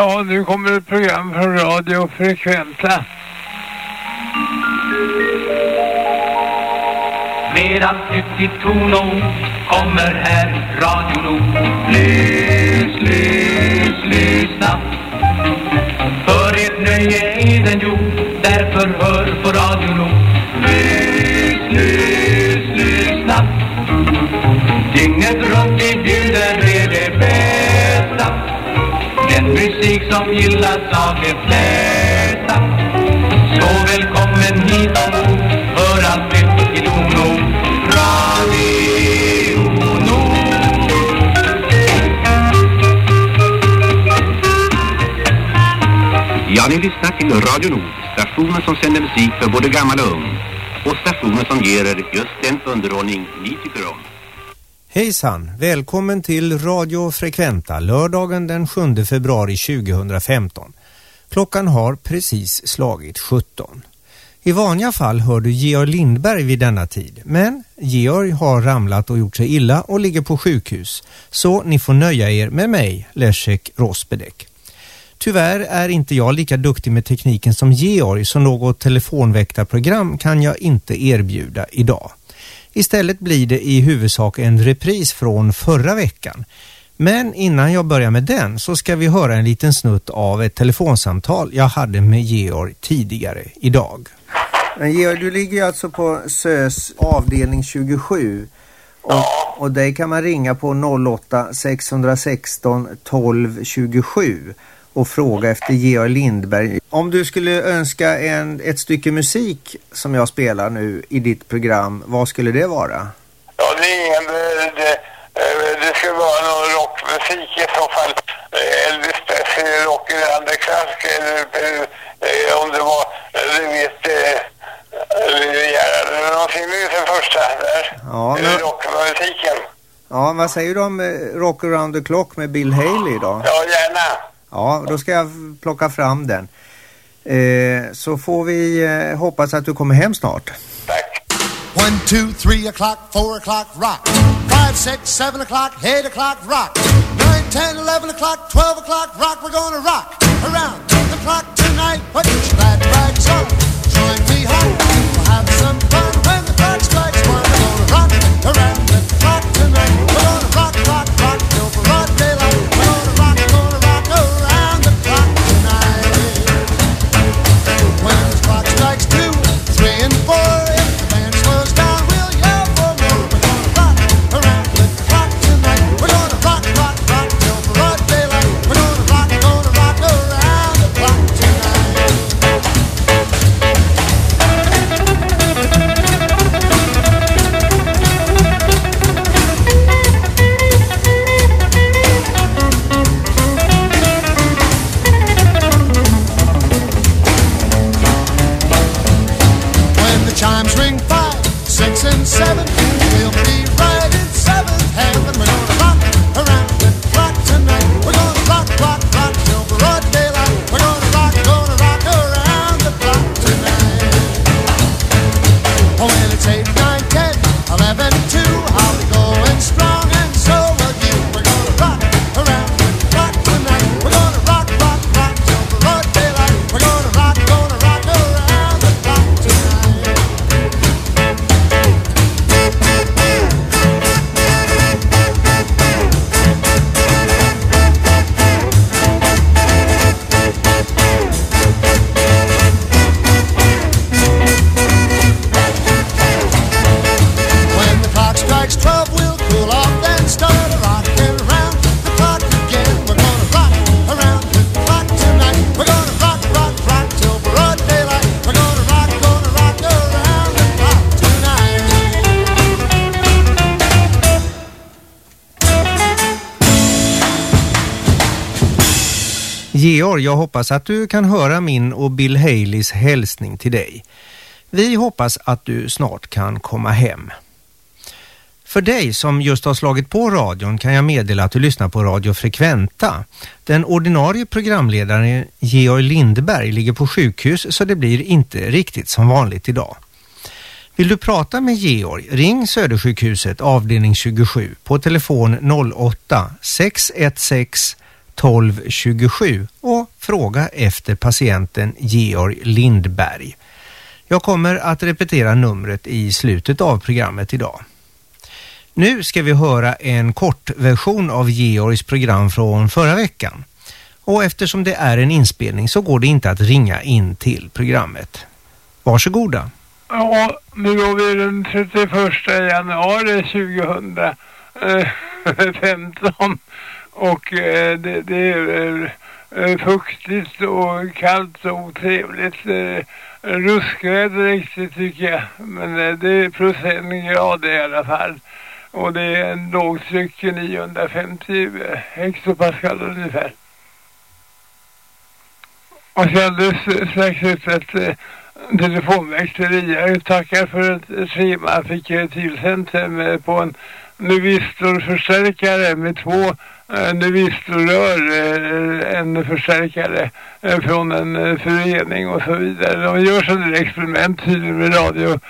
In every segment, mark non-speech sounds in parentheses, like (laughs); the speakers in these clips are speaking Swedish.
Ja, nu kommer ett program från Radio Frekventa. Med allt nytt i tono kommer här Radio Nord. Lys, lys, lyssna. För ert nöje är den gjord, därför hör på Radio Nord. Lys, lys, lyssna. Dygnet runt i bjuder musik som gillas av de flesta. Så välkommen hit ombord, hör allt nytt i Dono. Radio Nord. Ja, ni lyssnar till Radio Nord, stationen som sänder musik för både gammal och ung. Och stationen som ger er just den underhållning ni tycker om. Hejsan! Välkommen till Radio Frekventa lördagen den 7 februari 2015. Klockan har precis slagit 17. I vanliga fall hör du Georg Lindberg vid denna tid, men Georg har ramlat och gjort sig illa och ligger på sjukhus. Så ni får nöja er med mig, Leszek Rosbedek. Tyvärr är inte jag lika duktig med tekniken som Georg så något telefonväktarprogram kan jag inte erbjuda idag. Istället blir det i huvudsak en repris från förra veckan. Men innan jag börjar med den så ska vi höra en liten snutt av ett telefonsamtal jag hade med Georg tidigare idag. Men Georg, du ligger ju alltså på SÖS avdelning 27 och, och dig kan man ringa på 08 616 12 27 och fråga efter Georg Lindberg. Om du skulle önska en, ett stycke musik som jag spelar nu i ditt program, vad skulle det vara? Ja, det är ingen... Det, det, eh, det skulle vara någon rockmusik i så fall. Eh, Elvis Presley, Rocky Underclass eller eh, om det var, du vet, eller någonting. Det är den första där. Ja, men, rockmusiken. ja, vad säger du om eh, Rock around the clock med Bill Haley då? Ja, gärna. Ja, då ska jag plocka fram den. Eh, så får vi eh, hoppas att du kommer hem snart. Tack. One, two, three o'clock, four o'clock, rock. Five, six, seven o'clock, eight o'clock, rock. Nine, ten, eleven o'clock, twelve o'clock, rock. We're gonna rock around the clock Georg, jag hoppas att du kan höra min och Bill Haleys hälsning till dig. Vi hoppas att du snart kan komma hem. För dig som just har slagit på radion kan jag meddela att du lyssnar på Radio Frekventa. Den ordinarie programledaren Georg Lindberg ligger på sjukhus så det blir inte riktigt som vanligt idag. Vill du prata med Georg, ring Södersjukhuset avdelning 27 på telefon 08 616 12 27 och fråga efter patienten Georg Lindberg. Jag kommer att repetera numret i slutet av programmet idag. Nu ska vi höra en kortversion av Georgs program från förra veckan. Och eftersom det är en inspelning så går det inte att ringa in till programmet. Varsågoda. Ja, nu går vi den 31 januari 2015 och eh, det, det är Eh, fuktigt och kallt och otrevligt. Eh, Ruskväder riktigt tycker jag, men eh, det är plus en grad i alla fall. Och det är en lågtryck 950 hexopascal ungefär. Och så alldeles strax ut ett telefonväxteri. Jag tackar för ett schema fick jag fick tillsänt på en Nuvistor-förstärkare med två Eh, en Nuvistor-rör, eh, en förstärkare eh, från en förening och så vidare. De gör sådana experiment tydligen med radio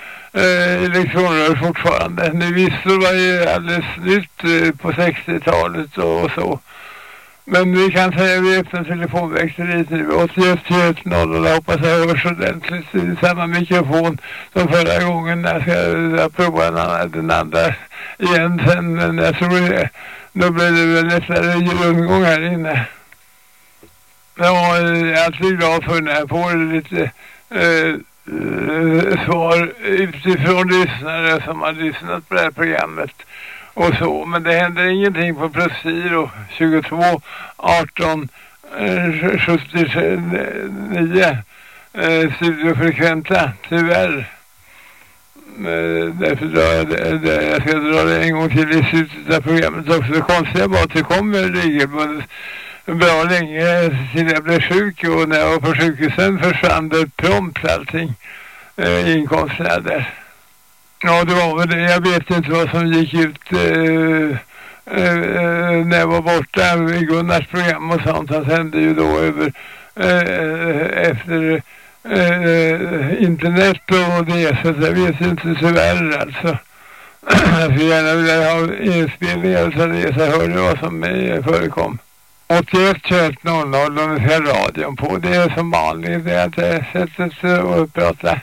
elektronrör fortfarande. Nevistor var ju alldeles nytt på 60-talet och, så. Men vi kan säga att vi öppnar telefonväxteriet nu. 81 21 0 och jag hoppas jag hörs ordentligt i samma mikrofon som förra gången. Jag ska prova den andra, den andra igen sen. Men jag tror det. Då blir det väl lättare rundgång här inne. Ja, jag är alltid glad för när jag får lite eh, eh, svar utifrån lyssnare som har lyssnat på det här programmet och så. Men det händer ingenting på plus 4 22 18 eh, 79 eh, studiofrekventa tyvärr. Eh, därför drar jag det, det, jag ska dra det en gång till i slutet av programmet också. Det konstiga var att det kommer regelbundet bra länge till jag blev sjuk och när jag var på sjukhusen försvann det prompt allting. Eh, inkomsterna där. Ja, det var väl det. Jag vet inte vad som gick ut eh, eh, när jag var borta i Gunnars program och sånt. Han sände ju då över eh, eh efter eh, internet och det. Så jag vet inte tyvärr alltså. (clears throat) jag skulle gärna vilja ha inspelningar av det så jag hörde vad som eh, förekom. 81 21 00 ungefär radion på. Det är som vanligt det att jag sätter eh, att prata.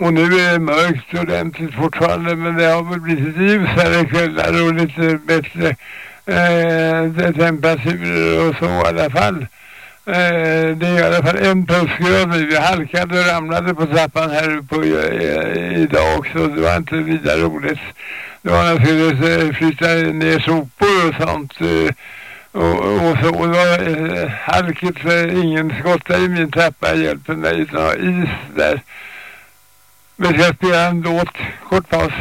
Och nu är det mörkt ordentligt fortfarande men det har väl blivit ljusare kvällar och lite bättre eh, temperaturer och så i alla fall. Eh, det är i alla fall en plusgrad. Vi halkade och ramlade på trappan här uppe eh, idag också. Det var inte vidare roligt. Det var när jag skulle flytta ner sopor och sånt. Eh, och, och så och det var eh, halkigt så ingen skottade i min trappa hjälpte mig utan is där. Vi ska spela en låt, kort paus.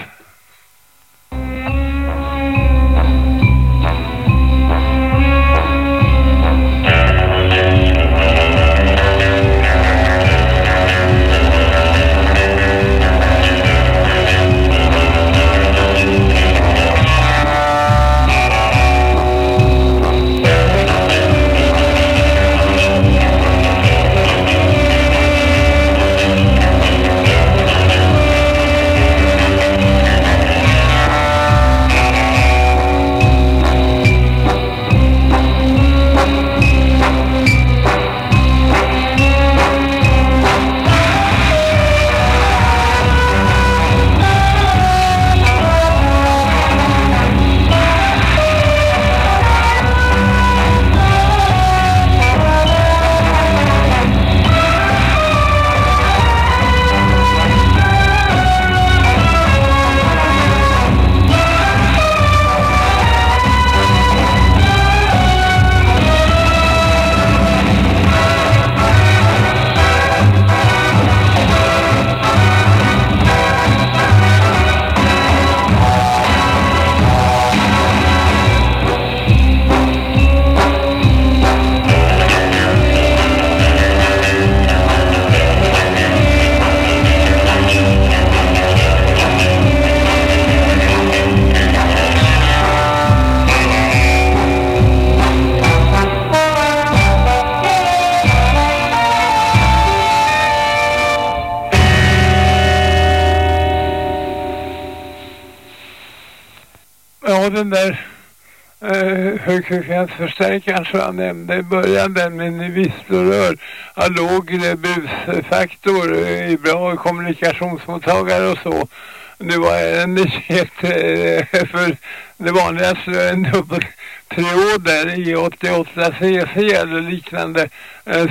Högfrekvensförstärkaren som jag nämnde i början, den med nivistorör, har låg busfaktor, i bra kommunikationsmottagare och så. Nu var en nyhet för det vanligaste en dubbel trioder i 88 cc eller liknande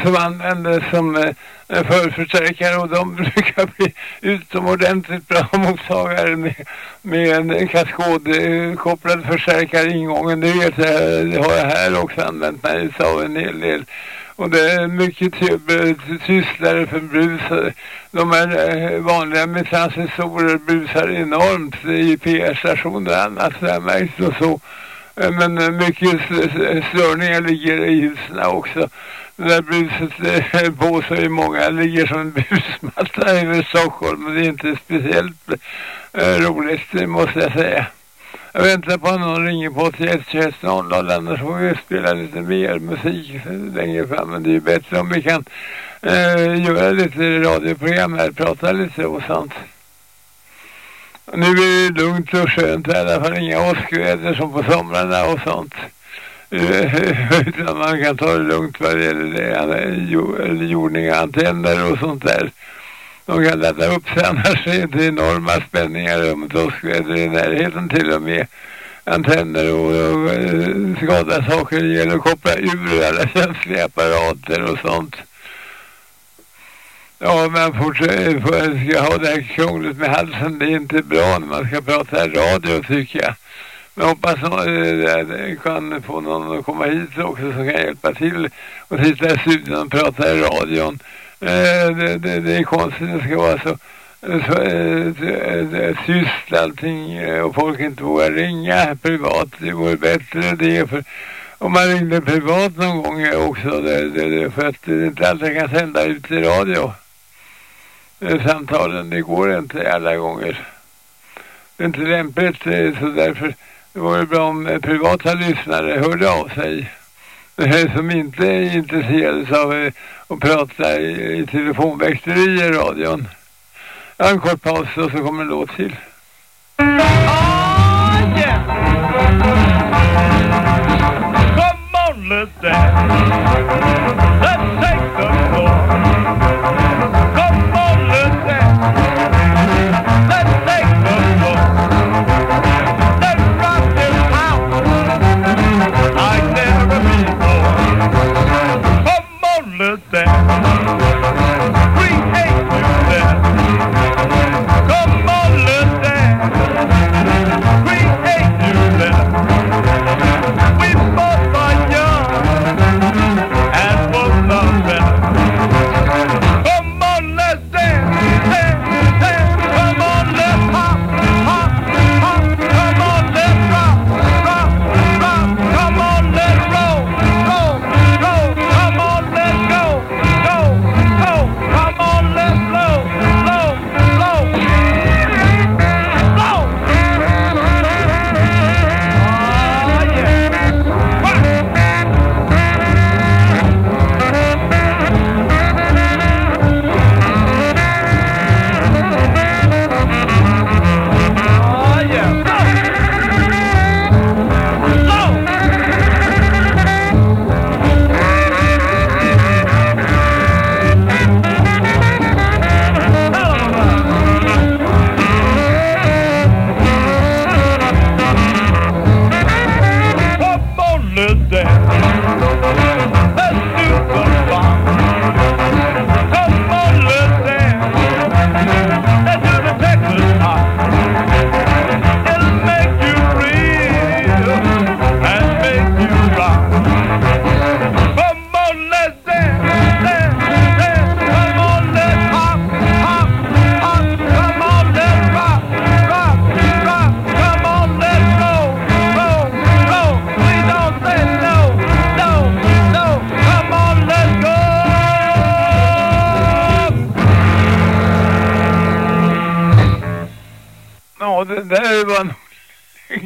som användes som eh, förförstärkare och de (laughs) brukar bli utomordentligt bra mottagare med, med en kaskodkopplad eh, förstärkare ingången. Det vet jag, det har jag här också använt mig av en hel del. Och det är mycket typ, eh, tystare för brus. De här eh, vanliga med transistorer brusar enormt i PR-stationer och annat. Det har märkt och så. Men mycket störningar ligger i husen också. Det där bruset på så är många ligger som en busmatta över Stockholm. Men det är inte speciellt eh, roligt det måste jag säga. Jag väntar på att någon ringer på 81 21 00 annars får vi spela lite mer musik längre fram. Men det är ju bättre om vi kan eh, göra lite radioprogram här, prata lite och sånt. Nu är det lugnt och skönt i alla fall, inga åskväder som på somrarna och sånt. (laughs) Utan man kan ta det lugnt vad det gäller det, jordningar, antenner och sånt där. De kan ladda upp sig (laughs) annars är det enorma spänningar runt åskväder i närheten till och med antenner och, och, eh, skada saker. Det gäller att koppla ur alla känsliga apparater och sånt. Ja, man fortsätter, eh, ska ha det här krångligt med halsen. Det är inte bra när man ska prata radio tycker jag. Men hoppas eh, att jag kan få någon att komma hit också som kan hjälpa till och sitta i studion och prata i radion. Eh, det, det, det, är konstigt det ska vara så, så eh, tyst allting och folk inte vågar ringa privat. Det vore bättre det för om man ringde privat någon gång också det, det, för att det inte alltid kan sända ut i radio samtalen. Det går inte alla gånger. Det är inte lämpligt så därför det vore bra om privata lyssnare hörde av sig. Som inte är intresserade av att prata i, i telefonväxteri i radion. Jag har en kort paus och så kommer en låt till. Oh, yeah. Come on, let's dance.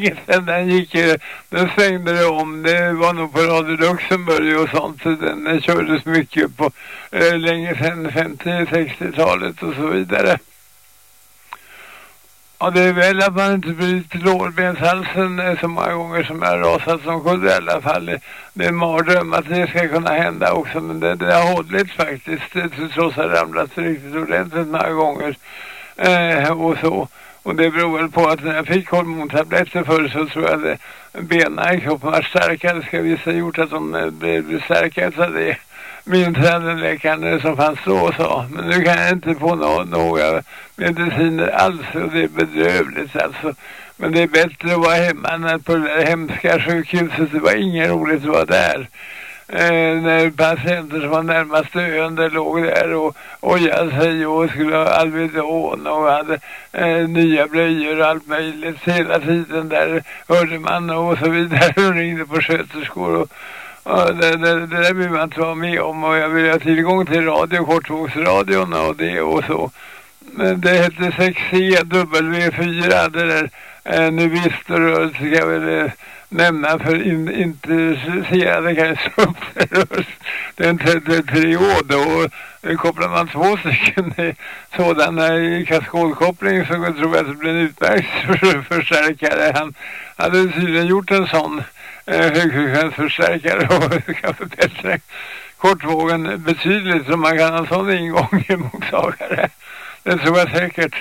Länge sedan den gick eh, ju, den svängde det om, det var nog på Radio Luxemburg och sånt, så den, den kördes mycket på eh, länge sedan 50-60-talet och så vidare. Ja, det är väl att man inte bryter lårbenshalsen eh, så många gånger som jag har rasat som kunde i alla fall. Eh, det är en mardröm att det ska kunna hända också, men det, det har hållit faktiskt trots att jag ramlat riktigt ordentligt många gånger eh, och så. Och det beror väl på att när jag fick hormontabletter förr så tror jag att benen i kroppen var starkare. Det ska visa gjort att de eh, blev starkare så det min tränarläkare som fanns då sa. Men nu kan jag inte få några mediciner alls och det är bedrövligt alltså. Men det är bättre att vara hemma än att på det där hemska sjukhuset. Det var inget roligt att vara där. Eh, när patienter som var närmast döende låg där och ojade sig och skulle ha Alvedon och hade eh, nya blöjor och allt möjligt. Hela tiden där hörde man och så vidare (laughs) och ringde på sköterskor och Ja, det, det, det där vill man inte vara med om och jag vill ha tillgång till radio, kortvågsradion och det och så. Men det hette 6CW4, det där eh, nu visste och ska jag väl eh, nämna för in, intresserade kanske jag upp det. Är en 33 och då kopplar man två stycken sådana i kaskodkoppling så tror jag att det blir en utmärkt förstärkare. Han hade tydligen gjort en sån eh, högfrekvensförstärkare och (laughs) kan förbättra kortvågen betydligt så man kan ha en sån ingång i mottagare. Det tror jag säkert.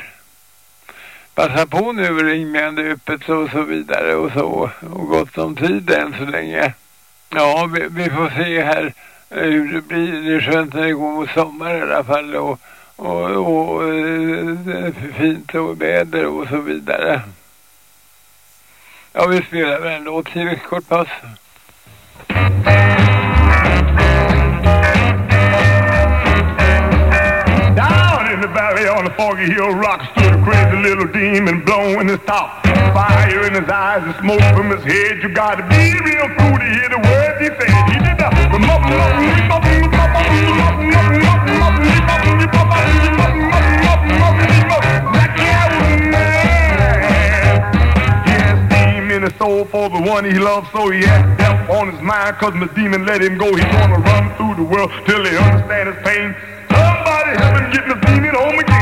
Passa på nu och ring med det öppet och så vidare och så. Och gott om tid än så länge. Ja, vi, vi får se här eh, hur det blir. Det är skönt när det går mot sommar i alla fall och, och, och, eh, och fint och väder och så vidare. Ja, vi spelar väl en låt till kort pass. On the foggy hill rock stood a crazy little demon blowing his top. Fire in his eyes and smoke from his head. You gotta be real cool to hear the words he said. He did the soul for the one he loves, so he has death on his mind, cause my demon let him go. He's gonna run through the world till he understand his pain. Somebody help him get the demon home again.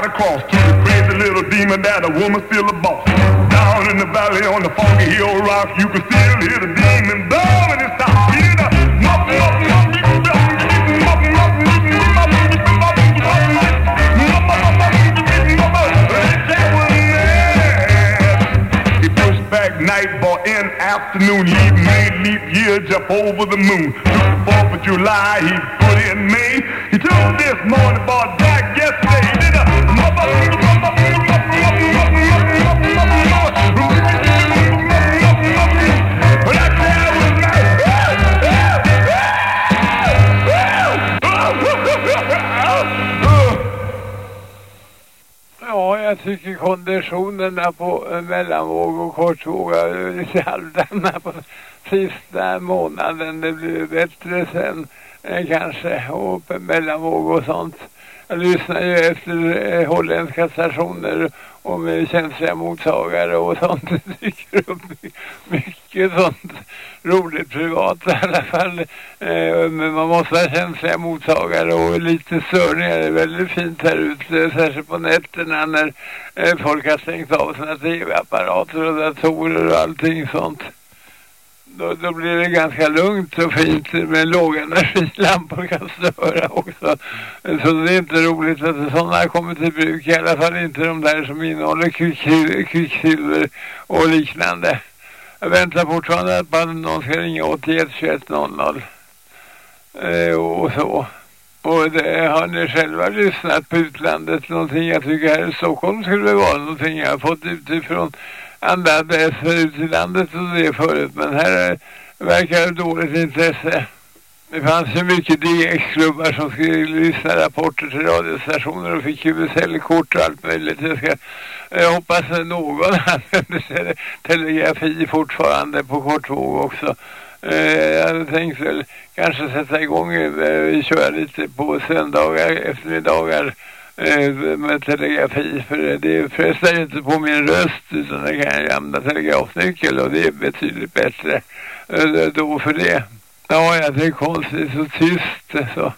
Got across to the crazy little demon that a woman still a boss. Down in the valley on the foggy hill rock, you can still hear the demon blowing his top. Hear the muffin, muffin, muffin, back night, boy, in afternoon. He made leap year jump over the moon. Took 4th of July, he put in May. He took this morning, boy, back yesterday. He did a jag tycker konditionerna på eh, mellanvåg och kortvåg är lite på sista månaden. Det blir bättre sen eh, kanske och på mellanvåg och sånt. Jag lyssnar ju efter eh, holländska stationer och med känsliga mottagare och sånt. (laughs) Det dyker upp mycket sånt roligt privat i alla fall. Eh, men man måste ha känsliga mottagare och lite störningar. Det är väldigt fint här ute, särskilt på nätterna när eh, folk har stängt av sina tv-apparater och datorer och allting sånt då, då blir det ganska lugnt och fint med låga energilampor kan störa också. Så det är inte roligt att sådana kommer till bruk, i alla fall inte de där som innehåller kvicksilver och liknande. Jag väntar fortfarande att någon ska ringa 81 21 00 eh, och så. Och det, har ni själva lyssnat på utlandet någonting? Jag tycker här i Stockholm skulle det vara någonting jag har fått utifrån andra adresser ut i landet och det förut. Men här verkar det dåligt intresse. Det fanns ju mycket DX-klubbar som skulle lyssna rapporter till radiostationer och fick QSL-kort och allt möjligt. Jag ska jag hoppas att någon (laughs) använder telegrafi fortfarande på kortvåg också. Eh, jag hade tänkt väl kanske sätta igång och köra lite på söndagar, eftermiddagar Eh, med telegrafi. För det frestar ju inte på min röst utan det kan jag använda telegrafnyckel och det är betydligt bättre eh, då för det. Ja, jag det är konstigt så tyst så.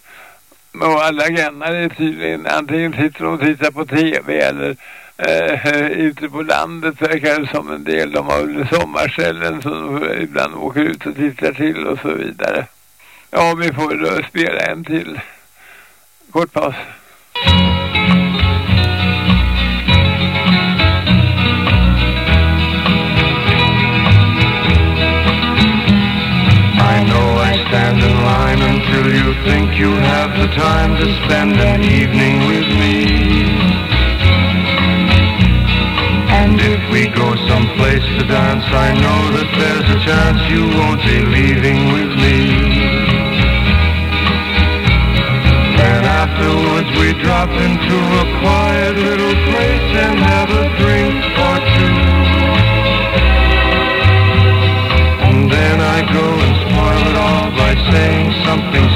Och alla grannar är tydligen antingen sitter de och tittar på tv eller eh, eh, ute på landet verkar det som en del. De har väl sommarställen som de ibland åker ut och tittar till och så vidare. Ja, vi får då spela en till. Kort paus. Think you have the time to spend an evening with me. And if we go someplace to dance, I know that there's a chance you won't be leaving with me. Then afterwards we drop into a quiet little place and have a drink or two. And then I go and spoil it all by saying something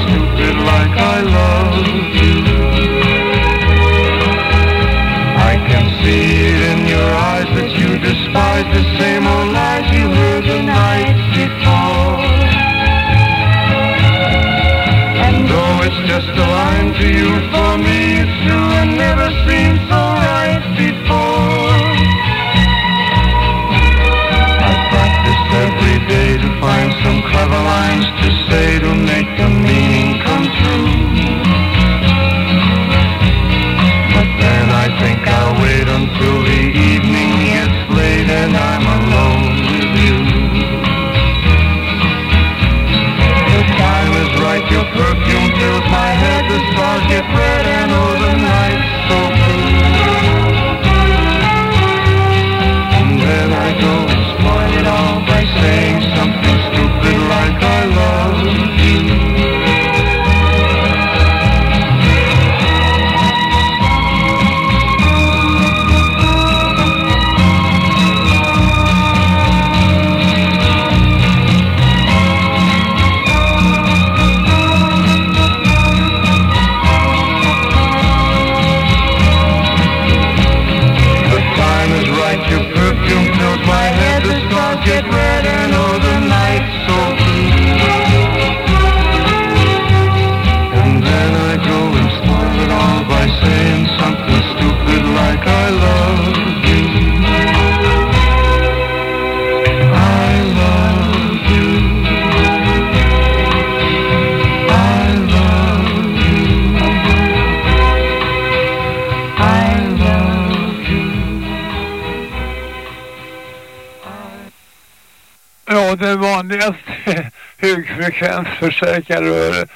högfrekvensförstärkarröret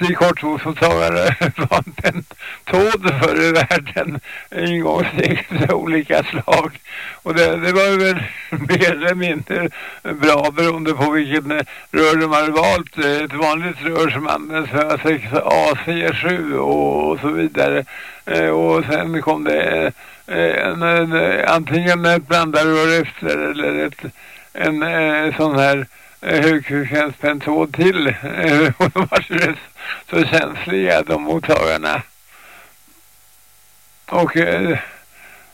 eh, i kortvågsmottagare (laughs) var en tåd förr i världen. Ingångssteg av olika slag. Och det, det var väl (laughs) mer eller mindre bra beroende på vilken rör de hade valt. Eh, ett vanligt rör som används för AC7 och, så vidare. Eh, och sen kom det en, en, antingen ett blandarrör efter eller ett en sån här eh, två till. Eh, och de (laughs) var så, så känsliga de mottagarna. Och, eh,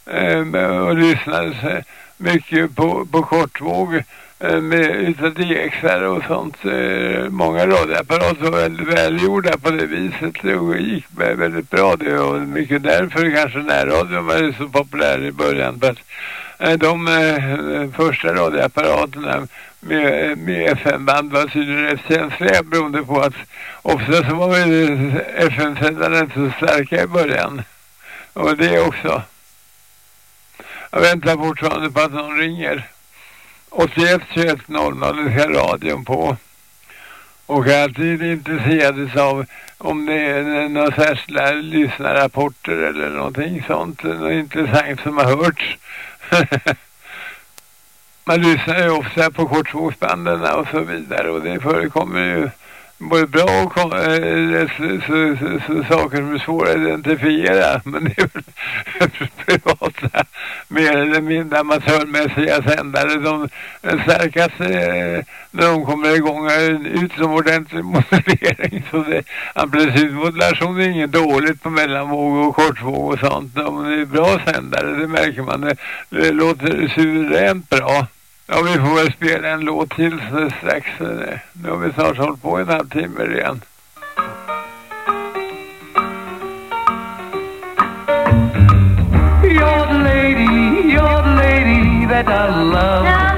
eh, och lyssnade mycket på, på kortvåg med utav och sånt. Många radioapparater var väldigt välgjorda på det viset. Det gick väldigt bra det och mycket därför kanske närradion var så populär i början. För att, de första radioapparaterna med, med FN-band var tydligen rätt känsliga beroende på att ofta så var FN-sändarna inte så starka i början. Och det också. Jag väntar fortfarande på att någon ringer. 81 21 00 ska radion på. Och jag är alltid intresserad av om det är några särskilda lyssnarrapporter eller någonting sånt. Något intressant som har hörts. (laughs) Man lyssnar ju ofta på kortvågsbanden och så vidare och det förekommer ju både bra och eh, eh, så, så, så, saker som är svåra att identifiera men det är väl (laughs) privata mer eller mindre amatörmässiga sändare de starkaste äh, när de kommer igång. Är en utomordentlig modellering så det amplitudmodulation är inget dåligt på mellanvåg och kortvåg och sånt de är bra sändare det märker man. Det, det låter suveränt bra. Ja, vi får väl spela en låt till strax. Nu har vi snart hållit på en halvtimme igen. You're the lady, you're the lady that I love.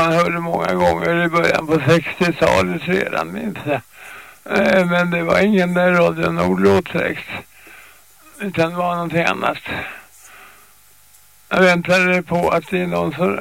man hörde många gånger i början på 60-talet redan, minns jag. Eh, men det var ingen Radio Nord-låt direkt. Utan det var någonting annat. Jag väntade på att det är någon som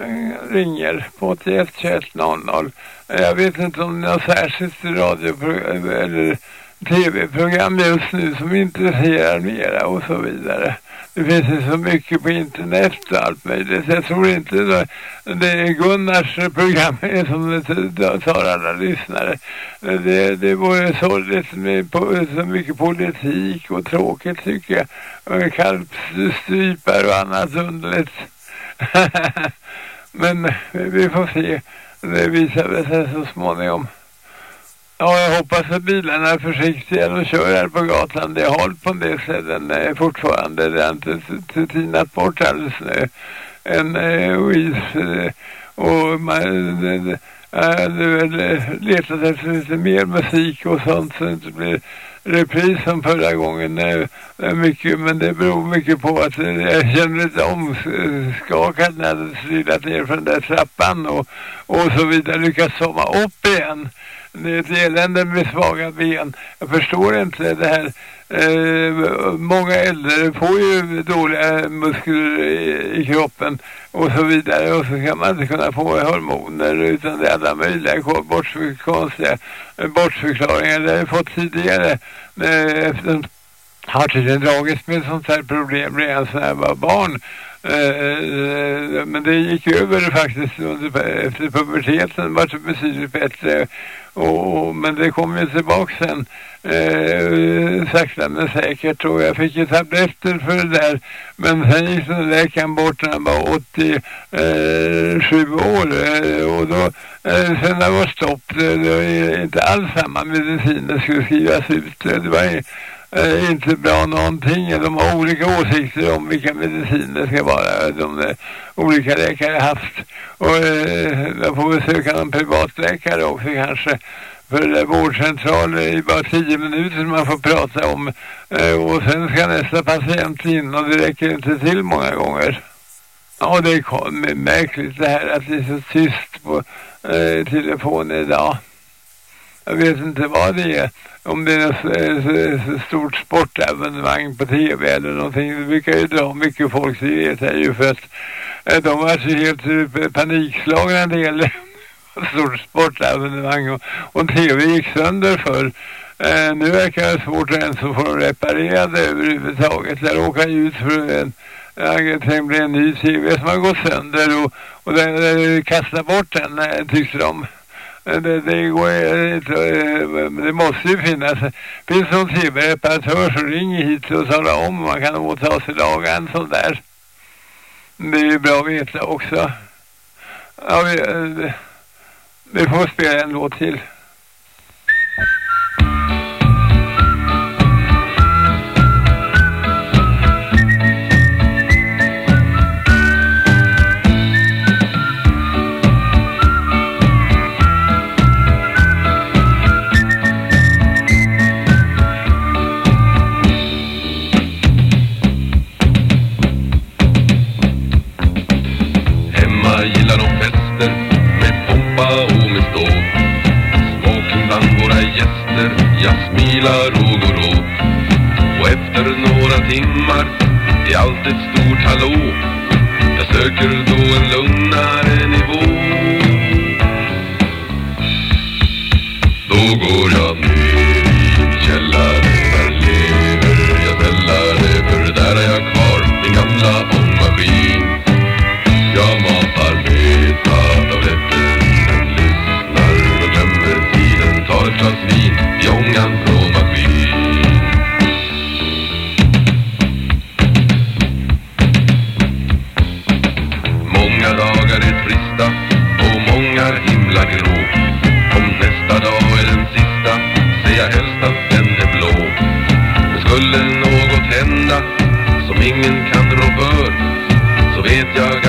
ringer på 81 21 00. Jag vet inte om det är något särskilt radioprogram eller tv-program just nu som intresserar mera och så vidare. Det finns ju så mycket på internet och allt möjligt. Jag tror inte det, det är Gunnars program (laughs) som det tar alla lyssnare. Det, det vore sorgligt med på, så mycket politik och tråkigt tycker jag. Och kalvstrypar och annat underligt. (laughs) Men vi får se. Det visar sig så småningom. Ja, jag hoppas att bilarna är försiktiga. De kör här på gatan. Det har hållit på en del ställen eh, fortfarande. Det har inte tinat bort all snö. Eh, en eh, och is. Eh, och man det, eh, väl eh, letat efter lite mer musik och sånt så det inte blir repris som förra gången. Eh, mycket, men det beror mycket på att eh, jag känner mig lite omskakad när jag hade trillat ner från den där trappan och, och så vidare lyckats somma upp igen. Det är ett elände med svaga ben. Jag förstår inte det här. Eh, många äldre får ju dåliga muskler i, i kroppen och så vidare och så kan man inte kunna få hormoner utan det är alla möjliga bortför, konstiga eh, bortförklaringar. Det har jag fått tidigare eh, efter har tydligen dragits med sånt här problem redan sedan jag var barn. Eh, eh, men det gick över faktiskt under, efter puberteten var det betydligt bättre. Och, och, men det kom ju tillbaka sen eh, sakta men säkert och jag fick ju tabletter för det där. Men sen gick den läkaren bort när han var 87 eh, år och då eh, sen det var stopp det, det var inte alls samma medicin det skulle skrivas ut. Det var eh, inte bra någonting. De har olika åsikter om vilka mediciner det ska vara. De eh, olika läkare haft. Och eh, jag får väl söka någon privatläkare också kanske. För det där vårdcentral är ju bara tio minuter man får prata om. Eh, och sen ska nästa patient in och det räcker inte till många gånger. Ja, det är märkligt det här att det är så tyst på eh, telefonen idag. Jag vet inte vad det är. Om det är ett eh, stort sportevenemang på tv eller någonting. Det brukar ju dra mycket folk, det vet jag ju för att eh, de var så alltså helt eh, panikslagna när det gäller ett stort sportevenemang och, och tv gick sönder för eh, nu verkar det svårt att ens få dem reparerade överhuvudtaget. Jag råkade ju ut för en det en ny tv som har gått sönder och, och den, den, bort den tyckte de. Det, det går inte, det måste ju finnas. Finns det någon tv-reparatör så ring hit och tala om man kan åta sig laga en sån där. Det är ju bra att veta också. Ja, vi, eh, vi får spela en låt till. Jag smilar och går åt Och efter några timmar är allt ett stort hallå. Jag söker då en lugnare nivå. Ingen kan rå för. Så vet jag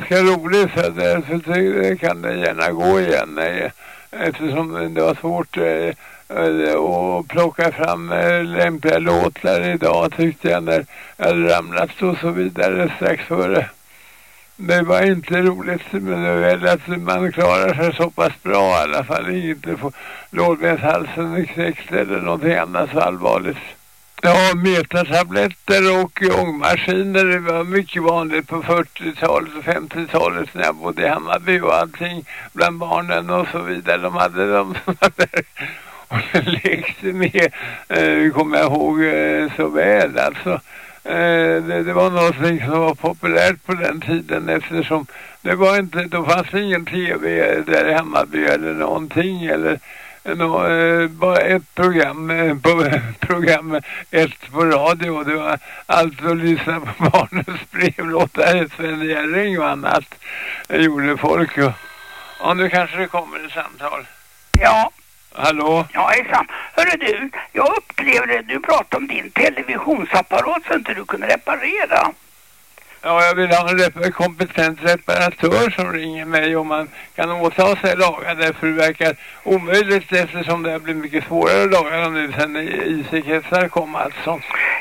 ganska rolig så därför eh, ty- det kan det gärna gå igen. Eftersom det var svårt eh, eh, att plocka fram lämpliga låtar idag tyckte jag när jag hade ramlat och så vidare strax före det var inte roligt men det är väl att man klarar sig så pass bra i alla fall. Inte få lårbenshalsen knäckt eller någonting annat så allvarligt. Ja, metatabletter och ångmaskiner det var mycket vanligt på 40-talet och 50-talet när jag bodde i Hammarby och allting bland barnen och så vidare. De hade dem där (laughs) och lekte med, eh, kommer jag ihåg eh, så väl alltså. Eh, det, det var någonting som var populärt på den tiden eftersom det var inte, då fanns det ingen tv där i Hammarby eller någonting eller nå, eh, bara ett program, eh, på, (laughs) program ett på radio det var allt att lyssna på (laughs) barnens brevlåtar, Sven Jerring och annat gjorde folk och, ja nu kanske det kommer ett samtal. Ja, Hallå? ja hejsan. Hörru du, jag upplevde du pratade om din televisionsapparat som inte du kunde reparera. Ja, jag vill ha en rep kompetent reparatör som ringer mig om man kan åta sig laga det för det verkar omöjligt eftersom det har blivit mycket svårare att laga dem nu sen IC-kretsar kom alltså.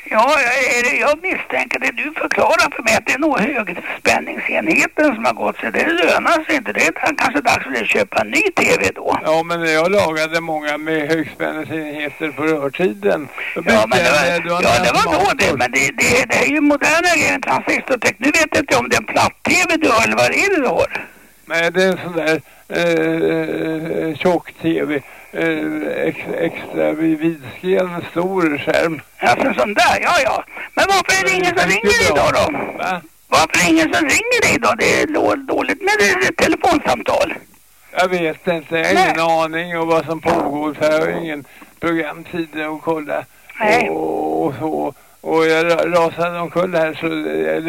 Ja, det, jag misstänker det du förklarar för mig att det är nog högspänningsenheten som har gått sig. Det lönar sig inte. Det är kanske dags att köpa en ny tv då. Ja, men jag lagade många med högspänningsenheter på rörtiden. Ja, men det jag var, ja, det var då det. Men det, det, det är ju moderna grejer, transistorteknik. Nu vet jag inte om det är en platt-tv du har eller vad är det du har. Nej, det är en sån där eh, tjock-tv. Eh, ex, extra vid vidskren, stor skärm. Alltså sån där, ja ja. Men varför är det ingen som ringer idag då? Va? Varför är det ingen som ringer dig idag? Det är då- dåligt med det, det telefonsamtal. Jag vet inte, jag har ingen aning om vad som pågår för jag har ingen programtid att kolla. Nej. Och, och så. Och jag ra- rasade omkull här så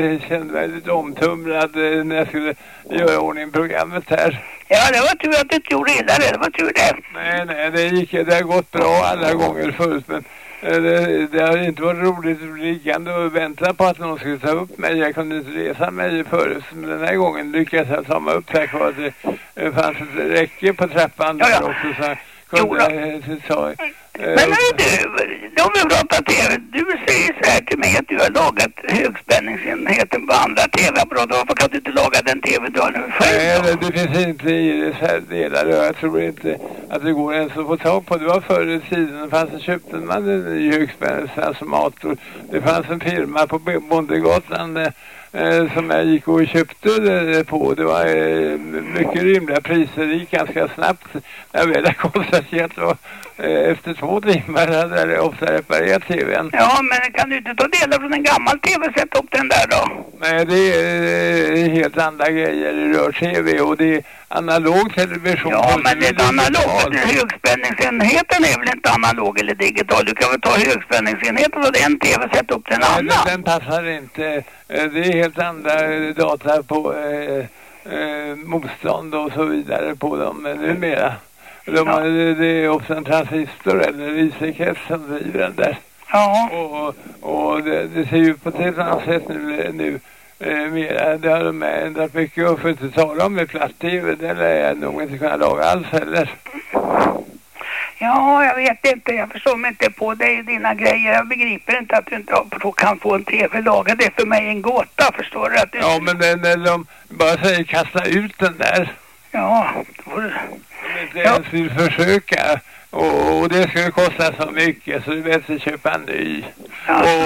jag kände mig lite omtumlad eh, när jag skulle göra ordning programmet här. Ja, det var tur att du inte gjorde illa det. Det var tur det. Nej, nej, det gick, det har gått bra alla gånger förut men eh, det, det har inte varit roligt liggande och vänta på att någon skulle ta upp mig. Jag kunde inte resa mig förut men den här gången lyckades jag ta mig upp tack vare att det eh, fanns ett räcke på trappan Ja, ja. också så jag kunde ta... eh, Men hörru du, om vi pratar tv. Du säger så här till mig att du har lagat högspänningsenheten på andra tv-apparater. Varför kan du inte laga den tv du har nu själv Nej, då? det, finns inte i reservdelar och jag tror inte att det går ens att få tag på. Det var förr i tiden, fanns, köpte man en ny högspänningstransformator. Det fanns en firma på Bondegatan eh, eh, som jag gick och köpte det på. Det var eh, mycket rimliga priser, det gick ganska snabbt. Jag väl har konstaterat det var, eh, efter två timmar hade jag ofta reparerat tvn. Ja, men kan du inte ta delar från en gammal tv och sätta upp den där då? Nej, det är eh, helt andra grejer. Rör-tv och det analog television. Ja, men det är analogt. Högspänningsenheten är väl inte analog eller digital? Du kan väl ta högspänningsenheten och en tv och sätta upp den Nej, annan? den, passar inte. Eh, Det är helt andra eh, data på eh, eh, motstånd och så vidare på dem eh, numera. De, det- Det är också en transistor eller IC-krets som driver den där. Ja. Och, och det, det ser ju på ett helt annat sätt nu, nu eh. Det har de ändrat mycket och för att inte tala om med platt-tv. Det lär jag nog inte kunna laga alls heller. Ja, jag vet inte. Jag förstår mig inte på dig och dina grejer. Jag begriper inte att du inte kan få en tv lagad. Det är för mig en gåta, förstår du? Att du... Ja, men när, när de bara säger kasta ut den där. Ja, då får du... De inte ens vill försöka. Och, det skulle kosta så mycket så det är bättre att köpa en ny.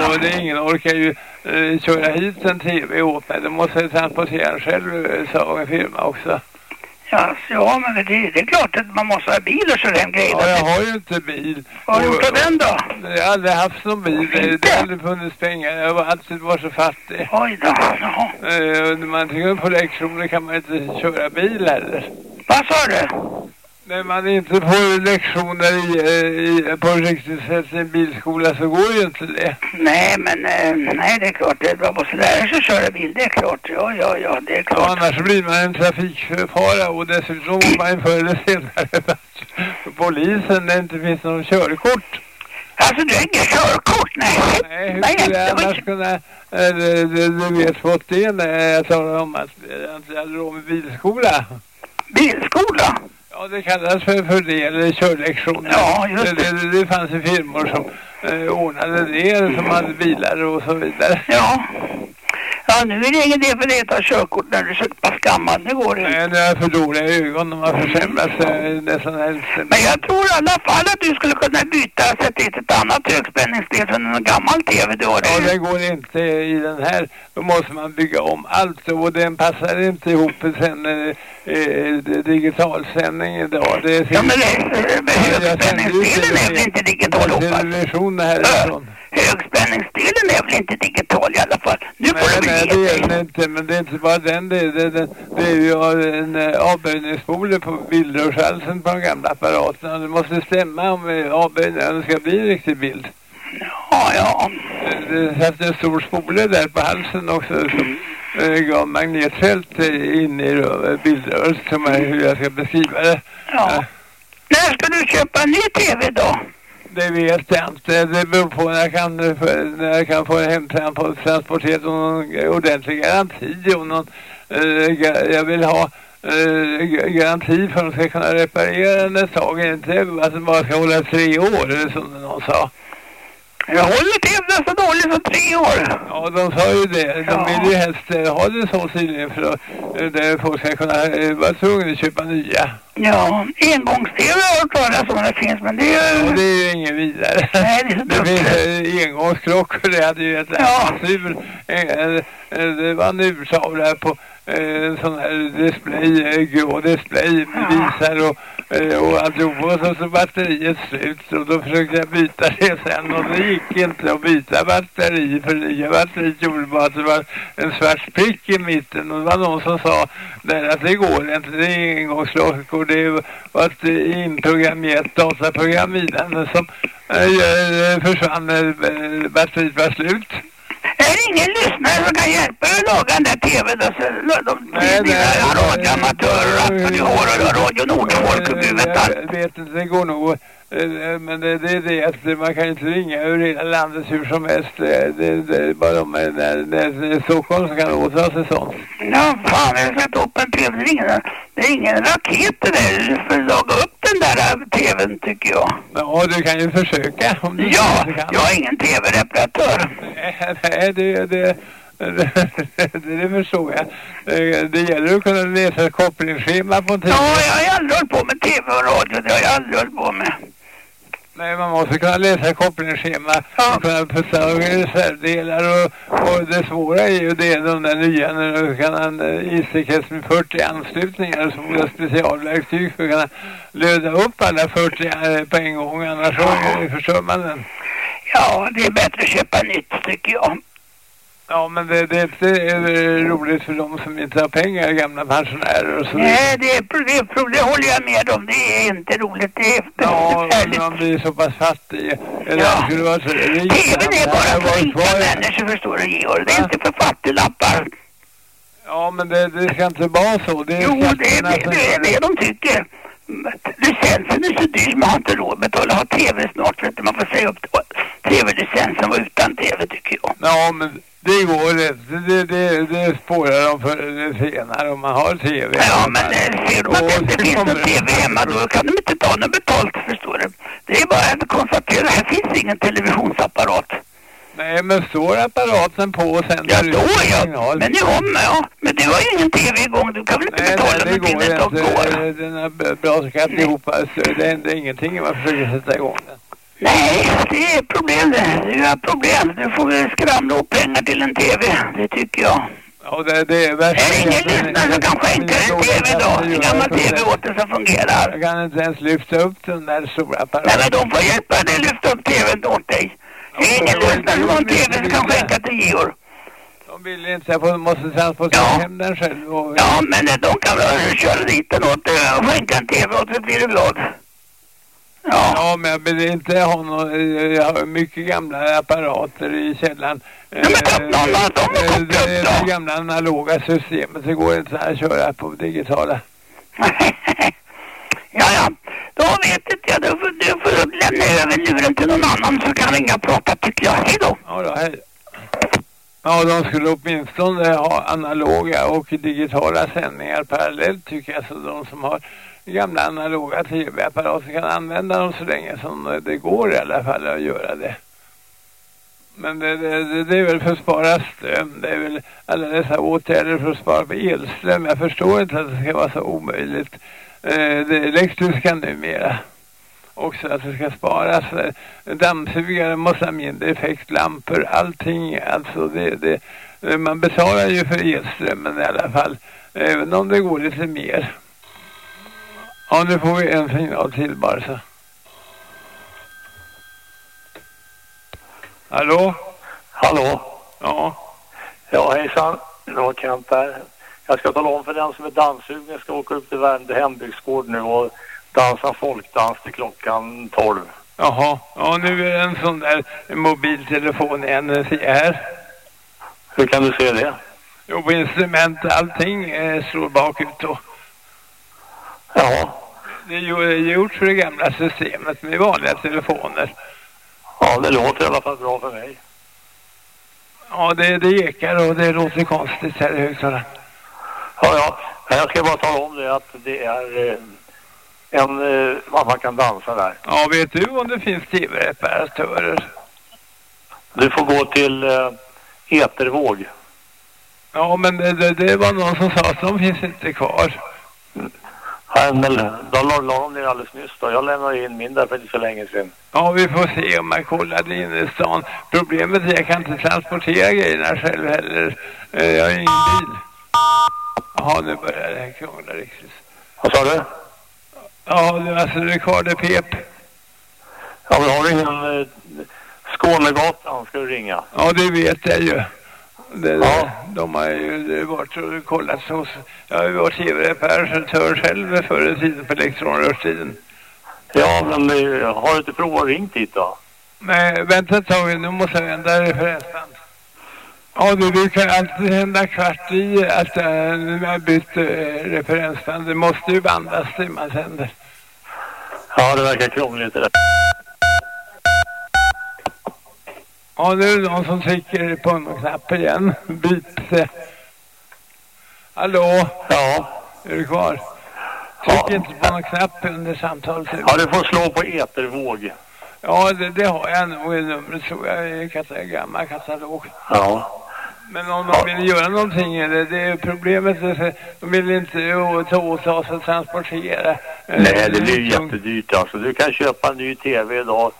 Och det är ingen orkar ju eh, köra hit en tv åt mig. De måste transportera den själv, eh, sa en firma också. Ja, men det, det är klart att man måste ha bil och köra hem grejer. Ja, jag har ju inte bil. Vad har du gjort av den då? Jag har aldrig haft någon bil. Det, det har aldrig funnits pengar. Jag har alltid varit så fattig. Oj då, jaha. Eh, när man tycker på lektioner kan man inte köra bil heller. Vad sa du? När man inte får lektioner i, eh, i, på riktigt sätt i en bilskola så går ju inte det. Nej, men eh, nej, det är klart. Det är bra att lära sig att köra bil. Det är klart. Ja, ja, ja, det är Ja, klart. annars blir man en trafikfara och dessutom får man förr eller senare (laughs) polisen när det inte finns någon körkort. Alltså, du har inget körkort? Nej. Nej, hur Nej, skulle jag annars kunna... eh, Du, du, vet fått det när jag talar om att jag inte hade råd med bilskola. Bilskola? Ja, det kallas för, för det, eller körlektioner. Ja, just det. Det, det, det fanns ju firmor som eh, ordnade det, som hade bilar och så vidare. Ja. Ja, nu är det ingen idé för dig att ta körkort när du är så pass gammal. Det går inte. Nej, nu har jag för dåliga ögon. De har försämrats eh, nästan helst. Men jag tror i alla fall att du skulle kunna byta och sätta dit ett annat högspänningsdel från en gammal tv du har. Ja, det går inte i den här. Då måste man bygga om allt och den passar inte ihop sen eh, eh, digitalsändning idag. Det är Ja, men det, men högspänningsdelen är väl inte digital hoppas? television härifrån. Högspänningsdelen är väl inte digital i alla fall? Nu får du Nej, det är den inte, men det är inte bara den. Det det, det, det är ju en eh, avböjningsspole på bildrörshalsen på de gamla apparaterna. Det måste stämma om eh, avböjningen ska bli en riktig bild. Ja, ja. Det satt en stor spole där på halsen också som eh, gav magnetfält eh, in i rö- bildröret som är hur jag ska beskriva det. Ja. När ska du köpa en ny tv då? Det vet jag inte. Det beror på när jag kan, eh, när jag kan få hemtransporterat och någon ordentlig garanti. Och någon, eh, jag vill ha eh, ga- garanti för att de ska kunna reparera den ett tag. Inte att den bara ska hålla tre år som någon sa. Jag håller tvn så dåligt som tre år. Ja, de sa ju det. De vill ju helst eh, ha det så tydligen för att eh, där folk ska kunna eh, vara tvungna att köpa nya. Ja, engångs-tv har jag hört talas om det finns, men det är Och det är ju ingen vidare. Nej, det är så det finns engångsklockor, det hade ju ett Ja. sur. Det var en urtavla på en sån här display, eh, grå display visar och, eh, och alltihop. Och så, så batteriet slut och då försökte jag byta det sen och det gick inte att byta batteri för nya batteriet gjorde bara att det var en svart prick i mitten och det var någon som sa där att det går inte, det är engångsklockor, det var ett eh, inprogrammerat dataprogram i den som eh, eh, försvann när eh, batteriet var slut. Är det ingen lyssnare som kan hjälpa dig att laga den där tvn de, de, dina radioamatörer och har och Radio Nordfolk och gud vet allt. Vet inte, det går nog. eh, Men det, det är det att man kan inte ringa över hela landet hur som helst. Det, det, det är bara de när, när, när Stockholm som kan åta sig sånt. Ja, fan, jag har satt upp en tv. Det är ingen, det är ingen raket det där. Du får laga upp den där tvn tycker jag. Ja, du kan ju försöka. Om du Ja, kan. jag är ingen tv-reparatör. Nej, det, det, det, det förstår jag. Eh, Det gäller att kunna läsa ett kopplingsschema på en tid. Ja, jag har aldrig hållit på med tv och radio. Det har jag aldrig hållit på med. Nej, man måste kunna läsa kopplingsschema och kunna putta reservdelar och, och det svåra är ju det de där nya du kan ha IC-krets med 40 anslutningar som är specialverktyg för att kunna löda upp alla 40 eh, på en gång annars så eh, förstör man den. Ja, det är bättre att köpa nytt tycker jag. Ja, men det, det är inte eh, roligt för de som inte har pengar, gamla pensionärer och så Nej, det, är, det, är, det håller jag med om. Det är inte roligt. Det är Ja, förfärligt. man blir så pass fattig. Eller Ja. skulle vara så rik. TVn är bara för var rika människor förstår du Georg. Det är inte för fattiglappar. Ja, men det, det ska inte vara så. Det är Jo, det är det, det, är det de tycker. Licensen är så dyr, man har inte råd att betala. Ha tv snart för att man får säga upp tv-licensen och utan tv tycker jag. Ja, men det går inte. Det, det, det spårar de förr eller senare om man har tv. Ja, men ser de att det inte finns någon tv hemma då kan de inte ta något betalt, förstår du. Det är bara att konstatera, här finns ingen televisionsapparat. Nej, men står apparaten på och sen... Ja, då ja. Men nu om, ja. Men du har ju ingen tv igång, du kan väl inte Nej, betala nej, det någonting går när det inte. går? Eh, Den har bra skatt ihop. Alltså, det händer ingenting om man försöker sätta igång den. Nej, det är problem det. Det är problem. Du får väl skramla upp pengar till en tv, det tycker jag. Ja, det, det är värst. Är det ingen lyssnare som kan skänka en tv då? En gammal tv åt dig som fungerar. Jag kan inte ens lyfta upp den där stora apparaten. Nej, men de får hjälpa dig lyfta upp tvn åt dig. Det är ingen lyssnare som har en tv som kan skänka till Georg. De vill inte, jag måste transportera hem den själv. Och, Ja, men de kan väl köra dit den åt dig och skänka en tv åt dig, blir du glad. Ja. men jag vill inte ha någon, eh, jag har mycket gamla apparater i källaren. Ja, men av dem och det, det gamla analoga systemet, det går inte att köra på digitala. (laughs) Ja, ja. Då vet inte jag. Du får, du får lämna över luren till någon annan så kan ringa och prata tycker jag. Hej då. Ja, då, hej. Ja, de skulle åtminstone ha analoga och digitala sändningar parallellt tycker jag. Så de som har gamla analoga tv-apparater kan använda dem så länge som det går i alla fall att göra det. Men det, det, det, det är väl för att spara ström. Det är väl alla dessa åtgärder för att spara på elström. Jag förstår inte att det ska vara så omöjligt. Eh, det elektriska numera. Också att det ska sparas. Eh, dammsugare måste ha mindre effektlampor. Allting, alltså det, det, eh, man betalar ju för elströmmen i alla fall. Även om det går lite mer. Ja, nu får vi en signal till bara så. Hallå? Hallå? Ja. Ja, hejsan. Det var Kent här. Jag ska tala om för den som är dammsugen. Jag ska åka upp till Värmdö hembygdsgård nu och dansa folkdans till klockan 12. Jaha. Ja, nu är det en sån där mobiltelefon här. Hur kan du se det? Jo, instrument allting eh, slår bakut då. Ja. Det är gjort för det gamla systemet med vanliga telefoner. Ja, det låter i alla fall bra för mig. Ja, det, det ekar och det låter konstigt här i högtalaren. Ja, ja. Jag ska bara tala om det att det är eh, en, eh, man kan dansa där. Ja, vet du om det finns tv-reparatörer? Du får gå till eh, Etervåg. Ja, men det, det, det var någon som sa att de finns inte kvar. Men de la, la de ner alldeles nyss då. Jag lämnade in min där för inte så länge sedan. Ja, vi får se om jag kollar det inne i stan. Problemet är att jag kan inte transportera grejerna själv heller. Eh, Jag har ingen bil. Jaha, nu börjar det här krångla riktigt. Vad sa du? Ja, det är alltså Ricardo Pep. Ja, men har du ingen eh, Skånegatan ska du ringa. Ja, det vet jag ju. Det, ja. De har ju varit och kollat hos... Jag har ju varit tv-reparatör själv förr i tiden på elektronrörstiden. Ja, men eh, har du inte provat ringt dit då? Men vänta ett tag, nu måste jag vända referensband. Ja, det brukar alltid hända kvart i att äh, när jag bytt äh, referensband. Det måste ju bandas det man sänder. Ja, det verkar krångligt det där. Ja, nu är det någon som trycker på någon knapp igen. Byt. eh. Hallå? Ja. Är du kvar? Tryck inte på någon knapp under samtalet. Ja, du får slå på Etervåg. Ja, det, det har jag nog i numret tror jag i kata gammal katalog. Ja. Men om de vill göra någonting, eller det är problemet, de vill inte eh, ta åt sig och transportera. Eh, Nej, det blir ju jättedyrt alltså. Du kan köpa en ny tv idag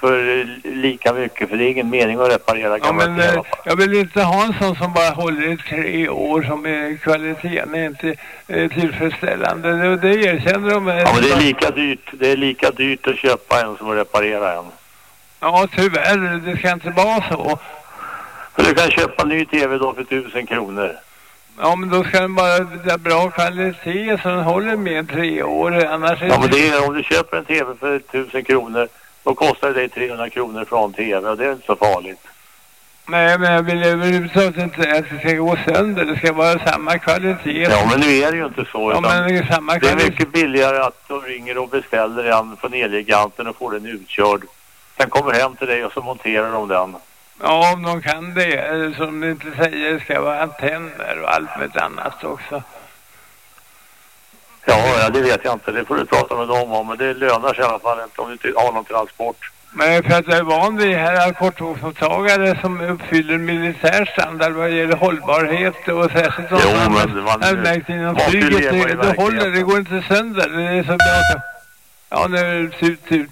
för lika mycket, för det är ingen mening att reparera Ja, men tv. eh, jag vill inte ha en sån som bara håller i tre år som är kvaliteten är inte eh, tillfredsställande. Det, det erkänner de. Ja, men det är lika dyrt. Det är lika dyrt att köpa en som att reparera en. Ja, tyvärr. Det ska inte vara så. För du kan köpa ny tv då för tusen kronor. Ja, men då ska den bara ha bra kvalitet så den håller med tre år. Annars är Ja, men det är, om du köper en tv för tusen kronor, då kostar det dig 300 kronor från tv och det är inte så farligt. Nej, men jag vill överhuvudtaget inte att det ska gå sönder. Det ska vara samma kvalitet. Ja, men nu är det ju inte så. Ja, men det är samma det är mycket billigare att du ringer och beställer en från Elgiganten och får den utkörd. Sen kommer hem till dig och så monterar de den. Ja, om de kan det. Eller Som de inte säger, det ska vara antenner och allt med annat också. Ja, ja, det vet jag inte. Det får du prata med dem om. Men det lönar sig i alla fall inte om du inte har någon transport. Men för att jag är van vid här korttågsmottagare som uppfyller militär standard vad gäller hållbarhet och särskilt om Jo, men man- märkt inom flyget, det, det håller, det går inte sönder, det är så bra. Ja, nu är det ut, ut.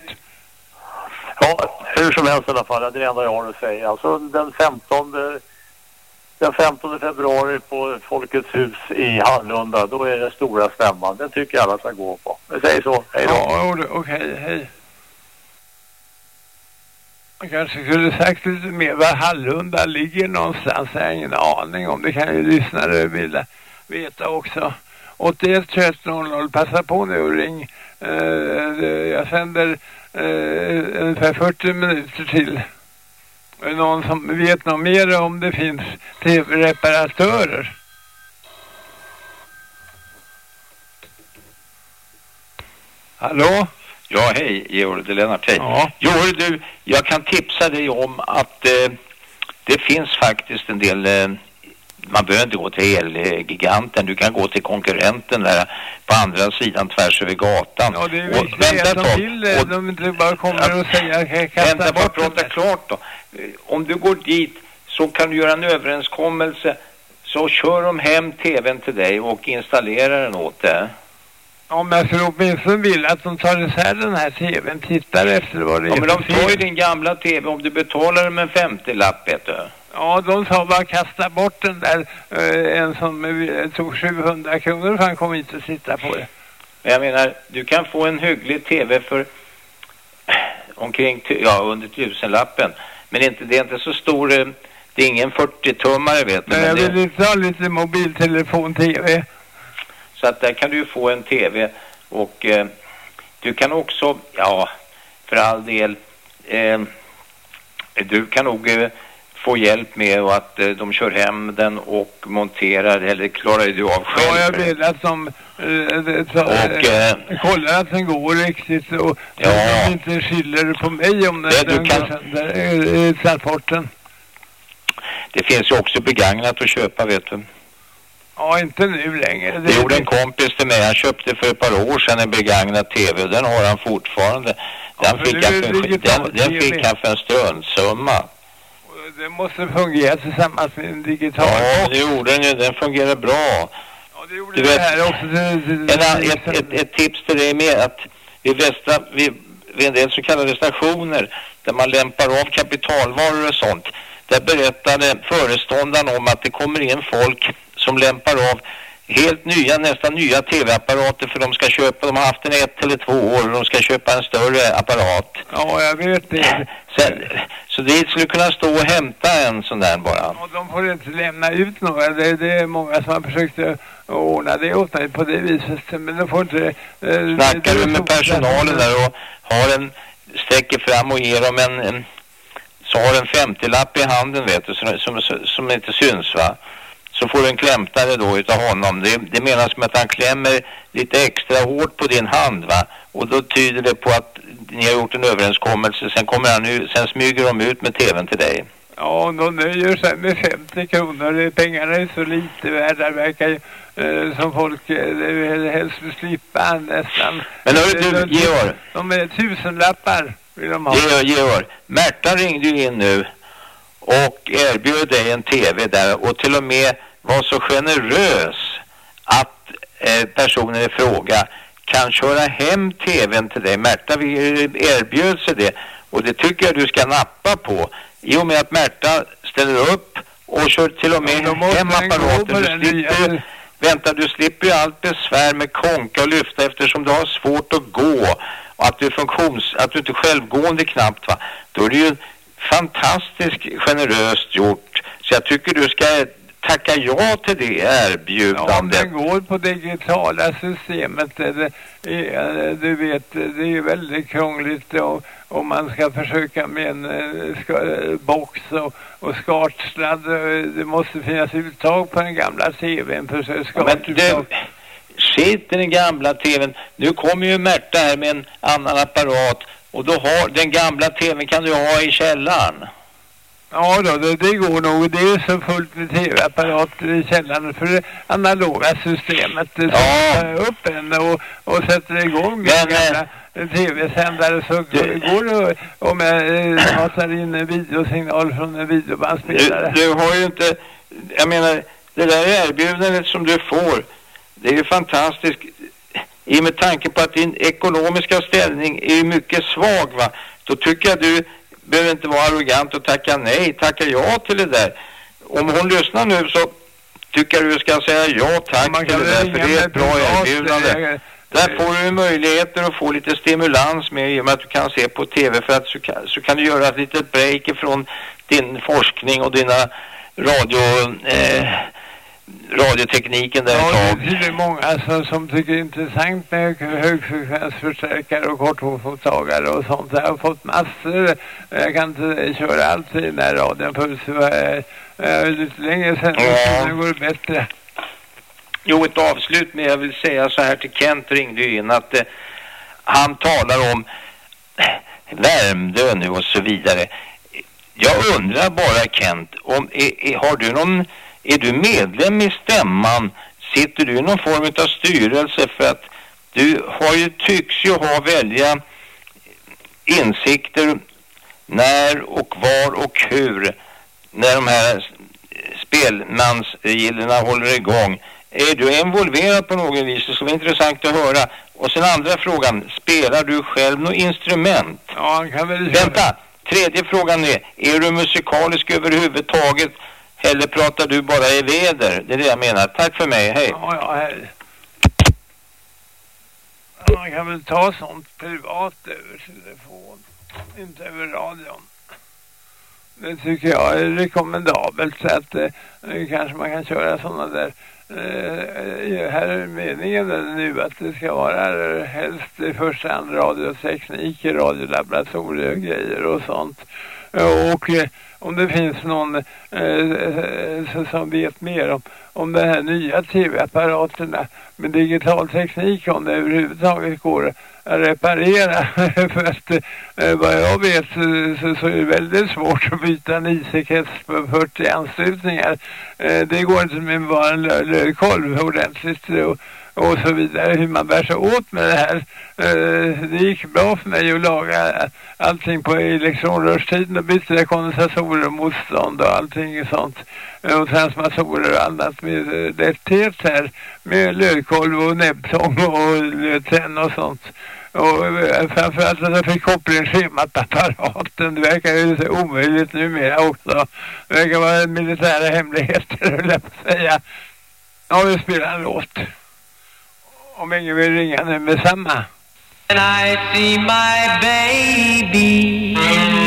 Ja, hur som helst i alla fall. Det är det enda jag har att säga. Alltså den 15, den 15 februari på Folkets hus i Hallunda, då är det stora stämman. Den tycker jag alla ska gå på. Vi säger så. Hej då. Ja, jo, okej, hej. Man kanske skulle sagt lite mer var Hallunda ligger någonstans. Jag har ingen aning om. Det kan ju lyssnare vilja veta också. 81 21 passa på nu och ring. Uh, jag sänder uh, ungefär 40 minuter till. Någon som vet något mer om det finns tv-reparatörer? Hallå? Ja, hej Georg, det är Lennart. Hej. Ja. Jo, du, jag kan tipsa dig om att eh, det finns faktiskt en del eh, man behöver inte gå till Elgiganten, du kan gå till konkurrenten där på andra sidan tvärs över gatan. Ja, det är Och viktigt vänta de tag. vill det. De inte bara kommer och säger "Jag Vänta bara, prata där." klart då. Eh, Om du går dit så kan du göra en överenskommelse så kör de hem tvn till dig och installerar den åt dig. Om jag skulle åtminstone vill att de tar isär den här tvn, tittar efter vad det Ja, är men de tar ju din gamla tv om du betalar dem en 50-lapp, vet du. Ja, de sa bara kasta bort den där, eh, en som eh, tog 700 kronor för han kom inte att sitta på det. Men jag menar, du kan få en hygglig tv för omkring, tu- ja, under tusenlappen. Men inte, det är inte så stor, eh, det är ingen 40-tummare vet du. Men jag det, vill inte ha lite mobiltelefon-tv. så att där kan du ju få en tv och eh, du kan också, ja, för all del, eh, du kan nog eh, få hjälp med att eh, de kör hem den och monterar, eller klarar du av själv. Ja, jag vill att de eh, Och, eh, eh, kollar att den går riktigt och Ja. att de inte skiljer på mig om den, Det den kan- går eh, eh, transporten. Det finns ju också begagnat att köpa, vet du. Ja, inte nu längre. Det gjorde en kompis till mig. Han köpte för ett par år sedan en begagnad tv och den har han fortfarande. Den, för fick, han för, den, den fick han för en struntsumma. Det måste fungera tillsammans med en digital. Ja, det gjorde den ju. Den fungerar bra. du det här också till, en, an- ett, ett, ett tips till dig med att vid, västra, vid, vid en del så kallade stationer där man lämpar av kapitalvaror och sånt. Där berättade föreståndaren om att det kommer in folk som lämpar av helt nya, nästan nya tv-apparater för de ska köpa, de har haft den ett eller två år och de ska köpa en större apparat. Ja, jag vet det. (laughs) Så, så det skulle kunna stå och hämta en sån där bara. Och de får inte lämna ut några. Det, det är många som har försökt att ordna det åt mig på det viset. Men de får inte... Eh, Snackar du med personalen där och har en, sträcker fram och ger dem en, en så har en 50-lapp i handen vet du, som, som, som inte syns va. Så får du en klämtare då utav honom. Det, det menas som att han klämmer lite extra hårt på din hand va. Och då tyder det på att ni har gjort en överenskommelse. Sen kommer han ut, sen smyger de ut med tvn till dig. Ja, de nöjer sig med 50 kronor. Det- Pengarna är så lite värda. verkar ju eh, som folk eh, helst vill slippa nästan. Men hörru De- du, de- Georg. De är tusenlappar vill de ha. Georg, Georg, Märta ringde ju in nu och erbjöd dig en tv där och till och med var så generös att eh, personen i fråga kan köra hem tvn till dig. Märta vi- erbjöd sig det och det tycker jag du ska nappa på. I och med att Märta ställer upp och kör till och med hem gå på apparaten. Du slipper, vänta, du slipper ju allt besvär med konka och lyfta eftersom du har svårt att gå och att du är funktions, att du inte är självgående knappt va. Då är det ju fantastiskt generöst gjort. Så jag tycker du ska tacka ja till det Ja, om erbjudandet. den går på digitala systemet, det, det, är- du vet, det är ju väldigt krångligt och, och man ska försöka med en eh, ska, eh, box och, och skartsladd. eh, Det måste finnas uttag på den gamla tvn för så Men skartuttag. du, skit i den gamla tvn. Nu kommer ju Märta här med en annan apparat och då har den gamla tvn kan du ha i källaren. Ja då, det, det går nog. Det är så fullt med tv-apparater i källaren för det analoga systemet. Det tar upp en och, och sätter igång min gamla tv-sändare så går det om jag eh, matar in en videosignal från en Du, videobandspelare. du har ju inte, jag menar, det där erbjudandet som du får, det är ju fantastiskt. I med tanke på att din ekonomiska ställning är ju mycket svag va, då tycker jag du behöver inte vara arrogant och tacka nej, tacka ja till det där. Om hon lyssnar nu så tycker du ska säga ja tack till det där, för det är ett bra erbjudande. Där får du möjligheter att få lite stimulans med i och med att du kan se på tv för att så kan, så kan du göra ett litet break ifrån din forskning och dina radio, eh, radiotekniken där ett Ja, tag. det är många som, som tycker det är intressant med högfrekvensförstärkare och kortvågsmottagare och sånt. Jag har fått massor. Jag kan inte köra allt i den här radion för så var jag, jag, lite längre sedan. Ja. Nu går det bättre. Jo, ett avslut med jag vill säga så här till Kent ringde ju in att eh, han talar om Värmdö nu och så vidare. Jag undrar bara Kent, om, är, är, har du någon är du medlem i stämman? Sitter du i någon form av styrelse? För att du har ju, tycks ju ha välja insikter när och var och hur när de här spelmansgillorna håller igång. Är du involverad på något vis? Det skulle vara intressant att höra. Och sen andra frågan, spelar du själv något instrument? Ja, han kan väl... Vänta, tredje frågan är, är du musikalisk överhuvudtaget? Eller pratar du bara i väder? Det är det jag menar. Tack för mig, hej. Ja, ja, hej. Man kan väl ta sånt privat över telefon, inte över radion. Det tycker jag är rekommendabelt så att eh, kanske man kan köra sådana där eh, eh, här är meningen nu att det ska vara helst i första hand radioteknik, radiolaboratorier och grejer och sånt. Och eh, om det finns någon eh, eh som vet mer om, om de här nya tv-apparaterna eh, med digital teknik om det överhuvudtaget går att reparera. (laughs) För att eh, vad jag vet så, så, är det väldigt svårt att byta en IC-krets på 40 anslutningar. Eh, det går inte med bara en lödkolv ordentligt och, och så vidare, hur man bär sig åt med det här. Eh, det gick bra för mig att laga allting på liksom, elektronrörstiden och byta kondensatorer och motstånd och allting sånt. Eh, Och transformatorer och annat med eh, lätthet här. Med lödkolv och näbbtång och lödtenn och sånt. Och eh, framförallt att jag fick kopplingsschemat apparaten. Det verkar ju så omöjligt numera också. Det verkar vara militära hemligheter, höll (laughs) jag på att säga. Ja, vi spelar en låt. Om ingen vill ringa nu med samma. And I see my baby.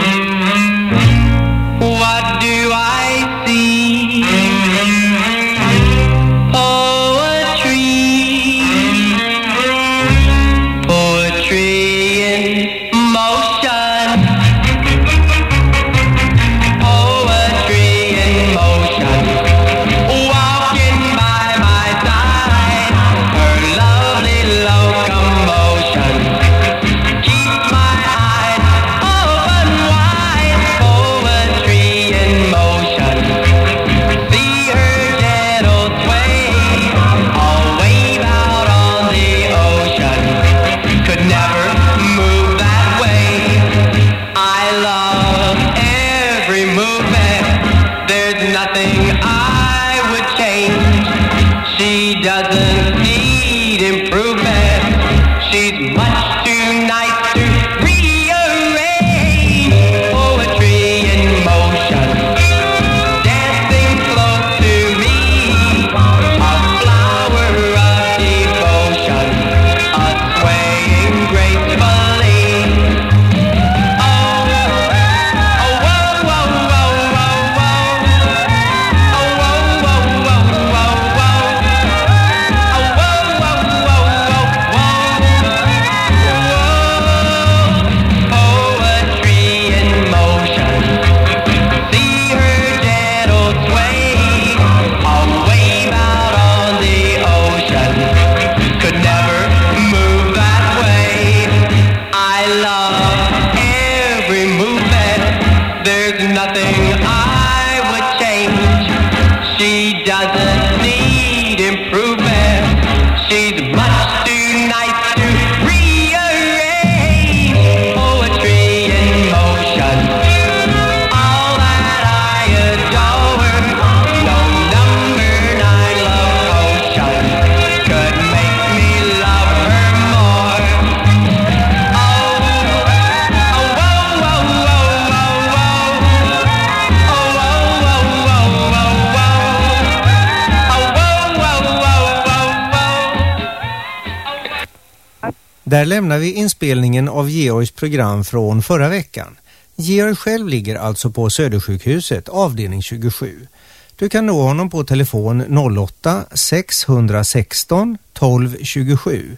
Där lämnar vi inspelningen av Georgs program från förra veckan. Georg själv ligger alltså på Södersjukhuset, avdelning 27. Du kan nå honom på telefon 08 616 12 27.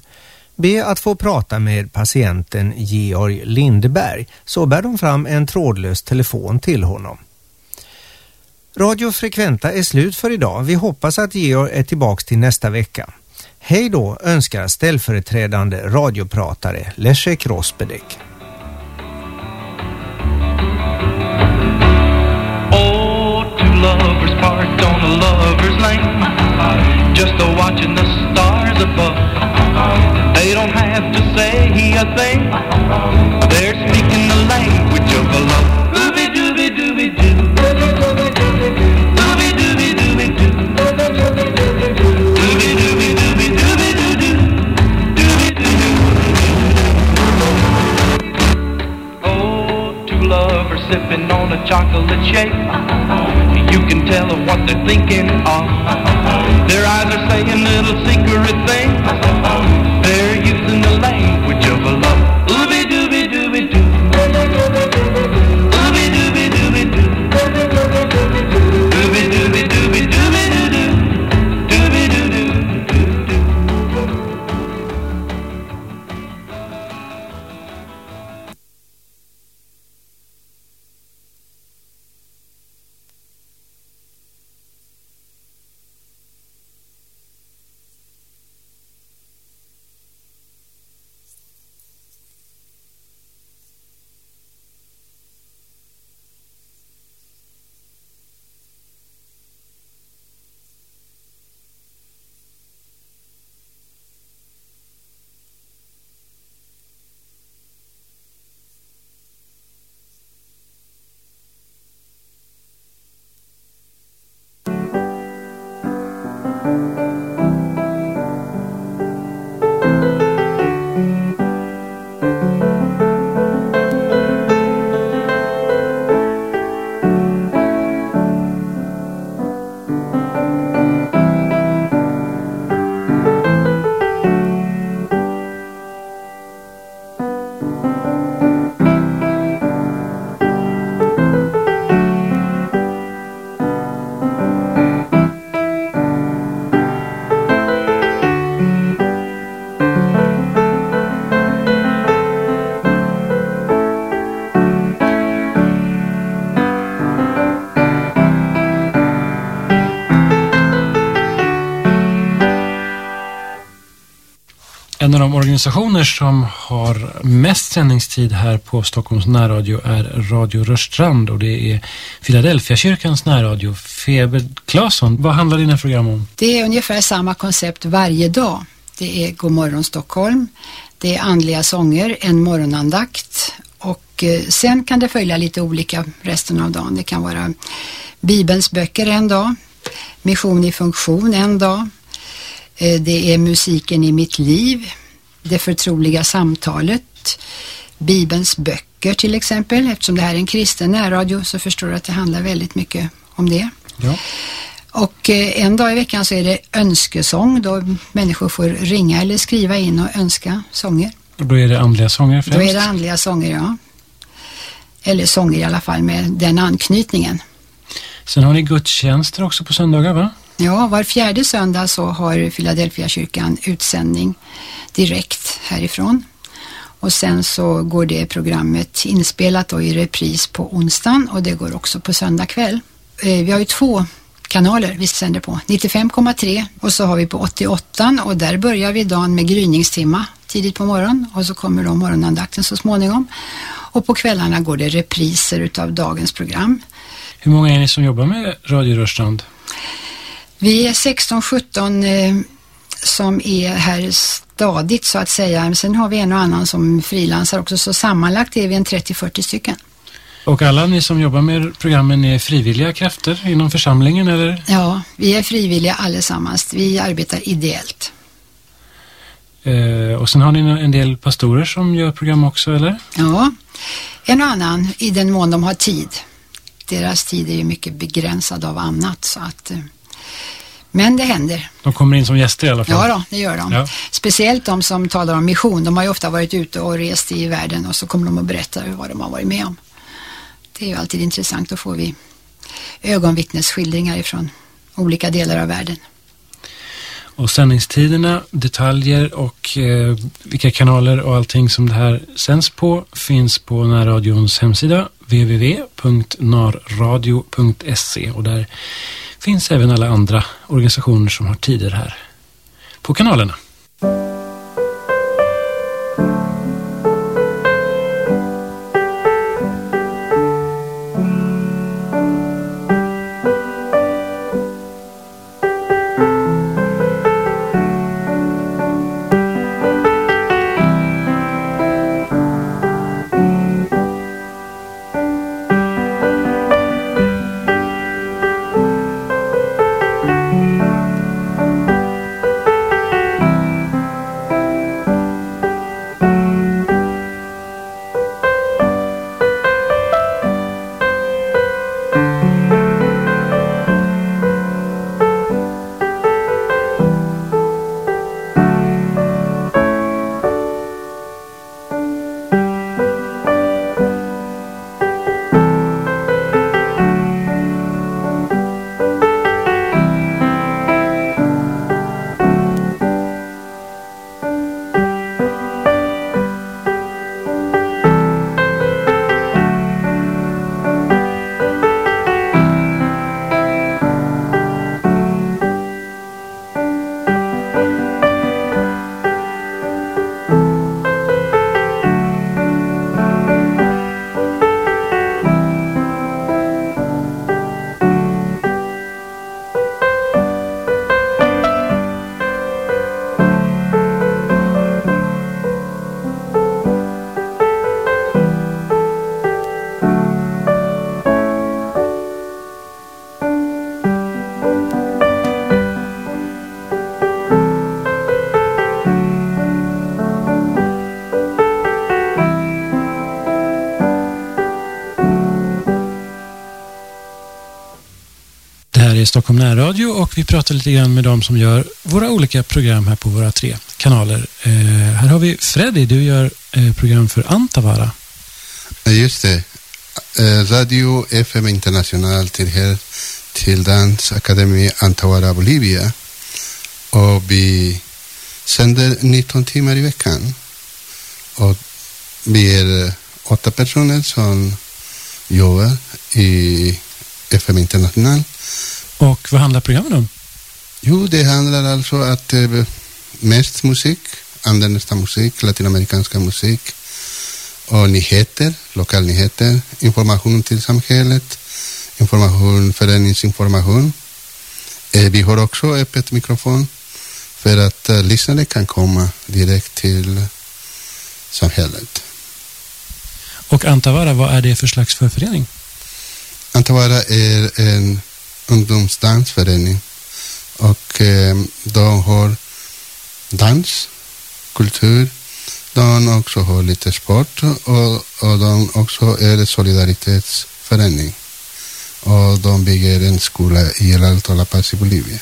Be att få prata med patienten Georg Lindberg så bär de fram en trådlös telefon till honom. Radio Frekventa är slut för idag. Vi hoppas att Georg är tillbaks till nästa vecka. Hej då önskar ställföreträdande radiopratare Leszek Rosbedek. Oh, two lovers on a just a watching the stars above. They don't have to say a thing. They're speaking the language sipping on a chocolate shake. You can tell what they're thinking of. Their eyes are saying little secret things. Organisationer som har mest sändningstid här på Stockholms närradio är Radio Rörstrand och det är Philadelphia-kyrkans närradio. Feber Claesson, vad handlar dina program om? Det är ungefär samma koncept varje dag. Det är God morgon Stockholm, det är andliga sånger, en morgonandakt och eh, sen kan det följa lite olika resten av dagen. Det kan vara Bibelns böcker en dag, mission i funktion en dag, eh, det är musiken i mitt liv, det förtroliga samtalet, Bibelns böcker till exempel. Eftersom det här är en kristen närradio så förstår du att det handlar väldigt mycket om det. Ja. Och eh, en dag i veckan så är det önskesång då människor får ringa eller skriva in och önska sånger. Och då är det andliga sånger främst? Då är det andliga sånger, ja. Eller sånger i alla fall med den anknytningen. Sen har ni gudstjänster också på söndagar va? Ja, var fjärde söndag så har Philadelphia kyrkan utsändning direkt härifrån. Och sen så går det programmet inspelat och i repris på onsdagen och det går också på söndag kväll. Eh, vi har ju två kanaler vi sänder på. 95,3 och så har vi på 88 och där börjar vi dagen med gryningstimma tidigt på morgonen och så kommer då morgonandakten så småningom. Och på kvällarna går det repriser utav dagens program. Hur många är ni som jobbar med Radio Rörstrand? Vi är 16-17 eh, som är här stadigt så att säga. Men Sen har vi en och annan som frilansar också så sammanlagt är vi en 30-40 stycken. Och alla ni som jobbar med programmen är frivilliga krafter inom församlingen eller? Ja, vi är frivilliga allesammans. Vi arbetar ideellt. Eh, och sen har ni en del pastorer som gör program också eller? Ja, en och annan i den mån de har tid. Deras tid är ju mycket begränsad av annat så att eh, men det händer. De kommer in som gäster i alla fall? Ja då, det gör de. Ja. Speciellt de som talar om mission. De har ju ofta varit ute och rest i världen och så kommer de att berätta vad de har varit med om. Det är ju alltid intressant. Då får vi ögonvittnesskildringar ifrån olika delar av världen. Och sändningstiderna, detaljer och eh, vilka kanaler och allting som det här sänds på finns på närradions hemsida www.narradio.se och där finns även alla andra organisationer som har tider här på kanalerna. Och vi pratar lite grann med dem som gör våra olika program här på våra tre kanaler. Eh, här har vi Freddy, du gör eh, program för Antavara. Eh, just det. Eh, Radio FM International tillhör till Dansakademi Antawara Bolivia. Och vi sänder 19 timmar i veckan. Och vi är eh, åtta personer som jobbar i FM International. Och vad handlar programmen om? Jo, det handlar alltså att eh, mest musik, andra musik, latinamerikanska musik och nyheter, lokalnyheter, information till samhället, information, föreningsinformation. Eh, vi har också öppet mikrofon för att eh, lyssnare kan komma direkt till samhället. Och Antavara, vad är det för slags förförening? Antavara är en ungdomsdansförening och eh, de har dans, kultur, de också har lite sport och, och de också är solidaritetsförening. Och de bygger en skola i El Alto La Paz i Bolivia.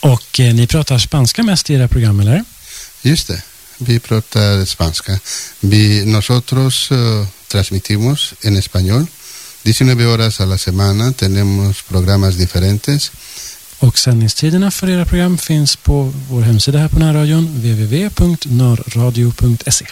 Och eh, ni pratar spanska mest i era program, eller? Just det, vi pratar spanska. Vi, nosotros uh, transmitimos en español. 19 horas a la semana tenemos programas diferentes. Och sändningstiderna för era program finns på vår hemsida här på närradion www.norradio.se.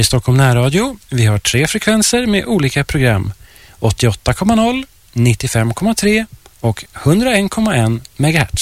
i Stockholm närradio. Vi har tre frekvenser med olika program. 88,0, 95,3 och 101,1 MHz.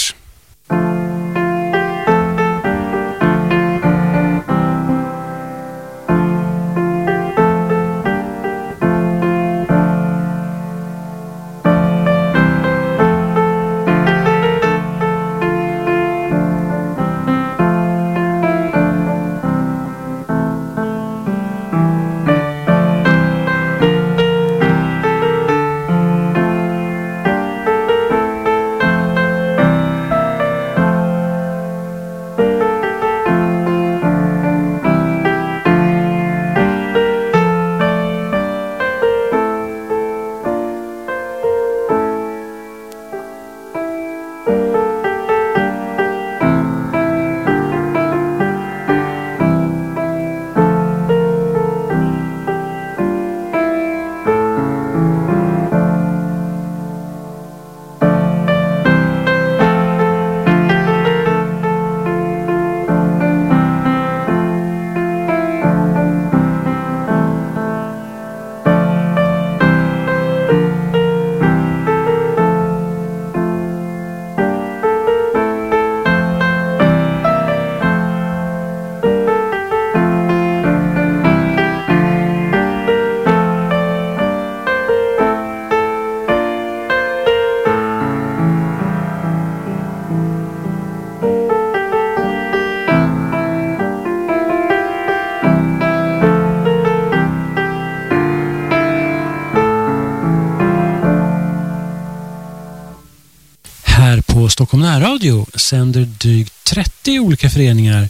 Närradio sänder drygt 30 olika föreningar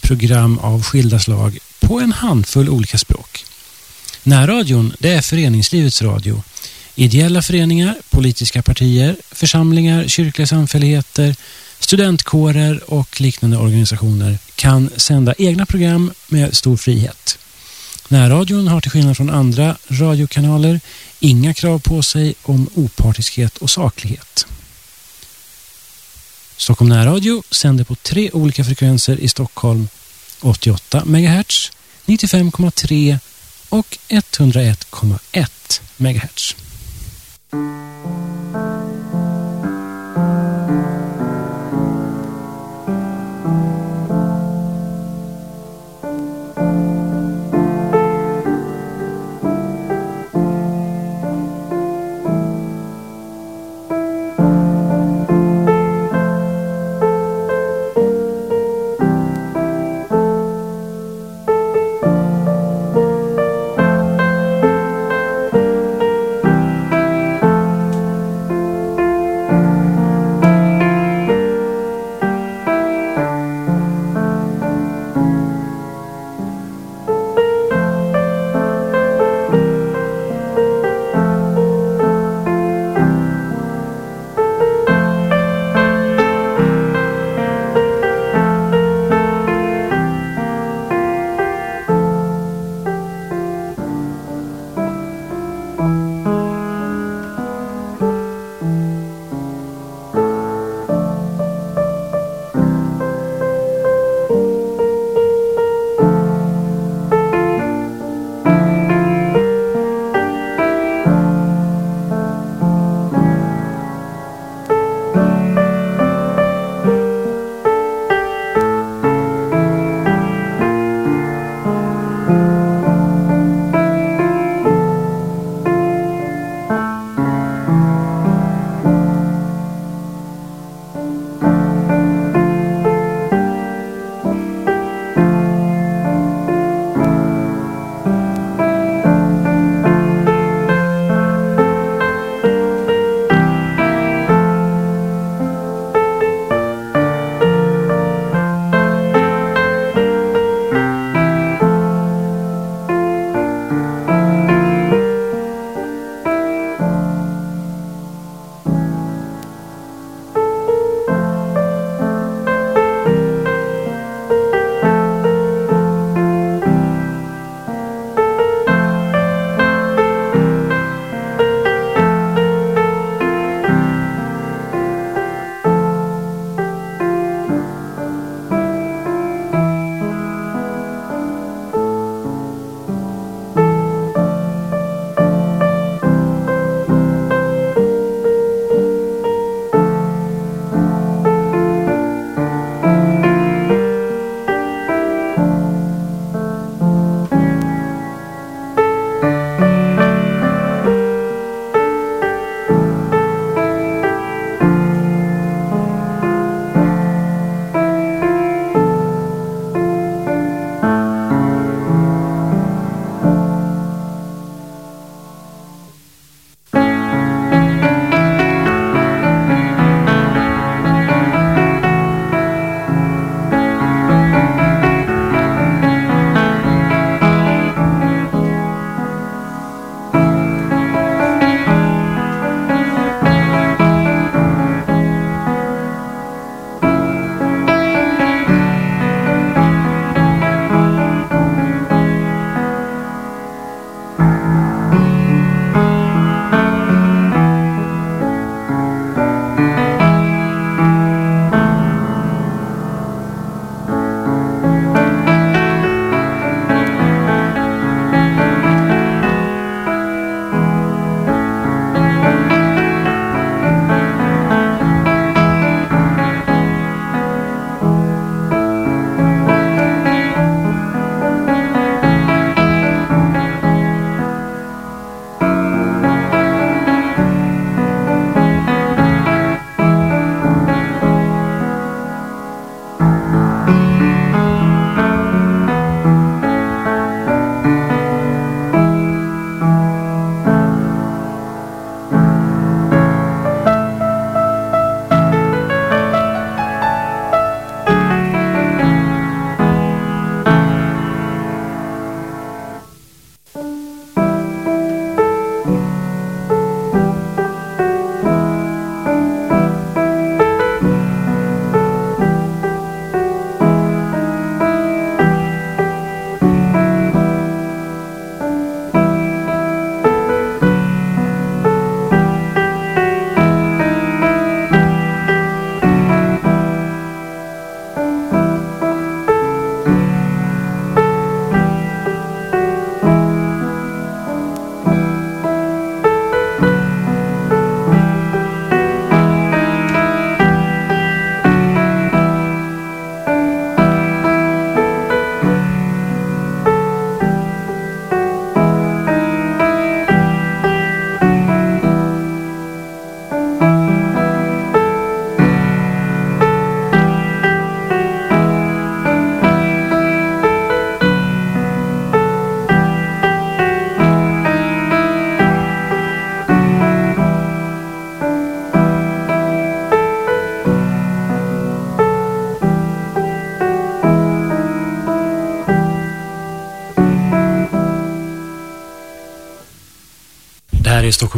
program av skilda slag på en handfull olika språk. Närradion det är föreningslivets radio. Ideella föreningar, politiska partier, församlingar, kyrkliga samfälligheter, studentkårer och liknande organisationer kan sända egna program med stor frihet. Närradion har till skillnad från andra radiokanaler inga krav på sig om opartiskhet och saklighet. Stockholm närradio sänder på tre olika frekvenser i Stockholm 88 MHz, 95,3 och 101,1 MHz.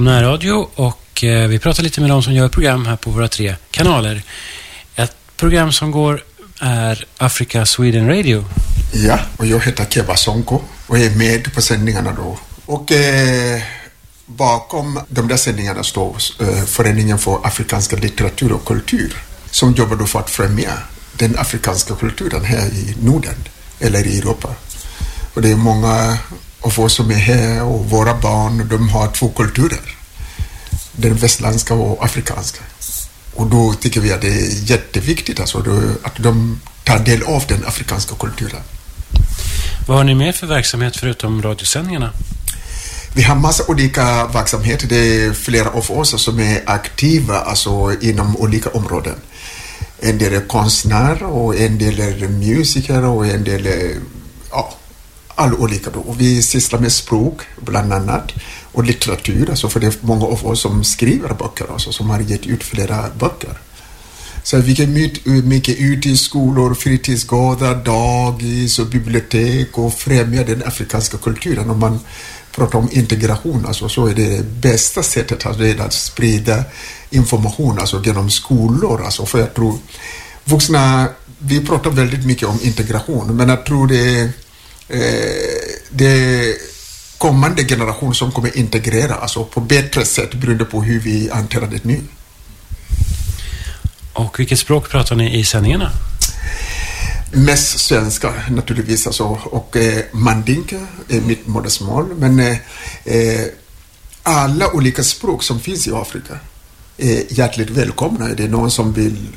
Närradio och eh, vi pratar lite med de som gör program här på våra tre kanaler. Ett program som går är Africa Sweden Radio. Ja, och jag heter Keba Sonko och är med på sändningarna då. Och eh, bakom de där sändningarna står eh, Föreningen för afrikanska litteratur och kultur som jobbar då för att främja den afrikanska kulturen här i Norden eller i Europa. Och det är många av oss som är här och våra barn, de har två kulturer. Den västländska och afrikanska. Och då tycker vi att det är jätteviktigt alltså att de tar del av den afrikanska kulturen. Vad har ni med för verksamhet förutom radiosändningarna? Vi har massa olika verksamheter. Det är flera av oss som är aktiva alltså, inom olika områden. En del är konstnärer och en del är musiker och en del är alla olika. Och vi sysslar med språk bland annat och litteratur, alltså för det är många av oss som skriver böcker, alltså som har gett ut flera böcker. Så vi är mycket, mycket ute i skolor, fritidsgårdar, dagis och bibliotek och främja den afrikanska kulturen. Om man pratar om integration, alltså, så är det det bästa sättet alltså, det är att sprida information alltså, genom skolor. Alltså, för jag tror vuxna, vi pratar väldigt mycket om integration, men jag tror det är det kommande generation som kommer integrera alltså, på bättre sätt beroende på hur vi hanterar det nu. Och vilket språk pratar ni i sändningarna? Mest svenska naturligtvis alltså, och eh, mandinka är mitt modersmål men eh, eh, alla olika språk som finns i Afrika är hjärtligt välkomna. Är det någon som vill,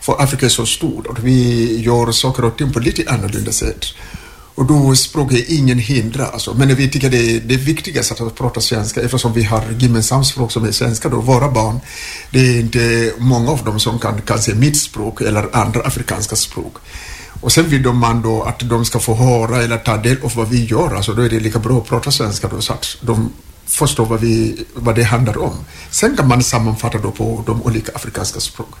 för Afrika är så stort och vi gör saker och ting på lite annorlunda sätt. Och då språk är ingen hindra alltså. Men vi tycker det är det viktigaste att prata svenska eftersom vi har gemensamt språk som är svenska då. Våra barn, det är inte många av dem som kan kanske mitt språk eller andra afrikanska språk. Och sen vill de man då att de ska få höra eller ta del av vad vi gör, alltså då är det lika bra att prata svenska då så att de förstår vad, vi, vad det handlar om. Sen kan man sammanfatta då på de olika afrikanska språken.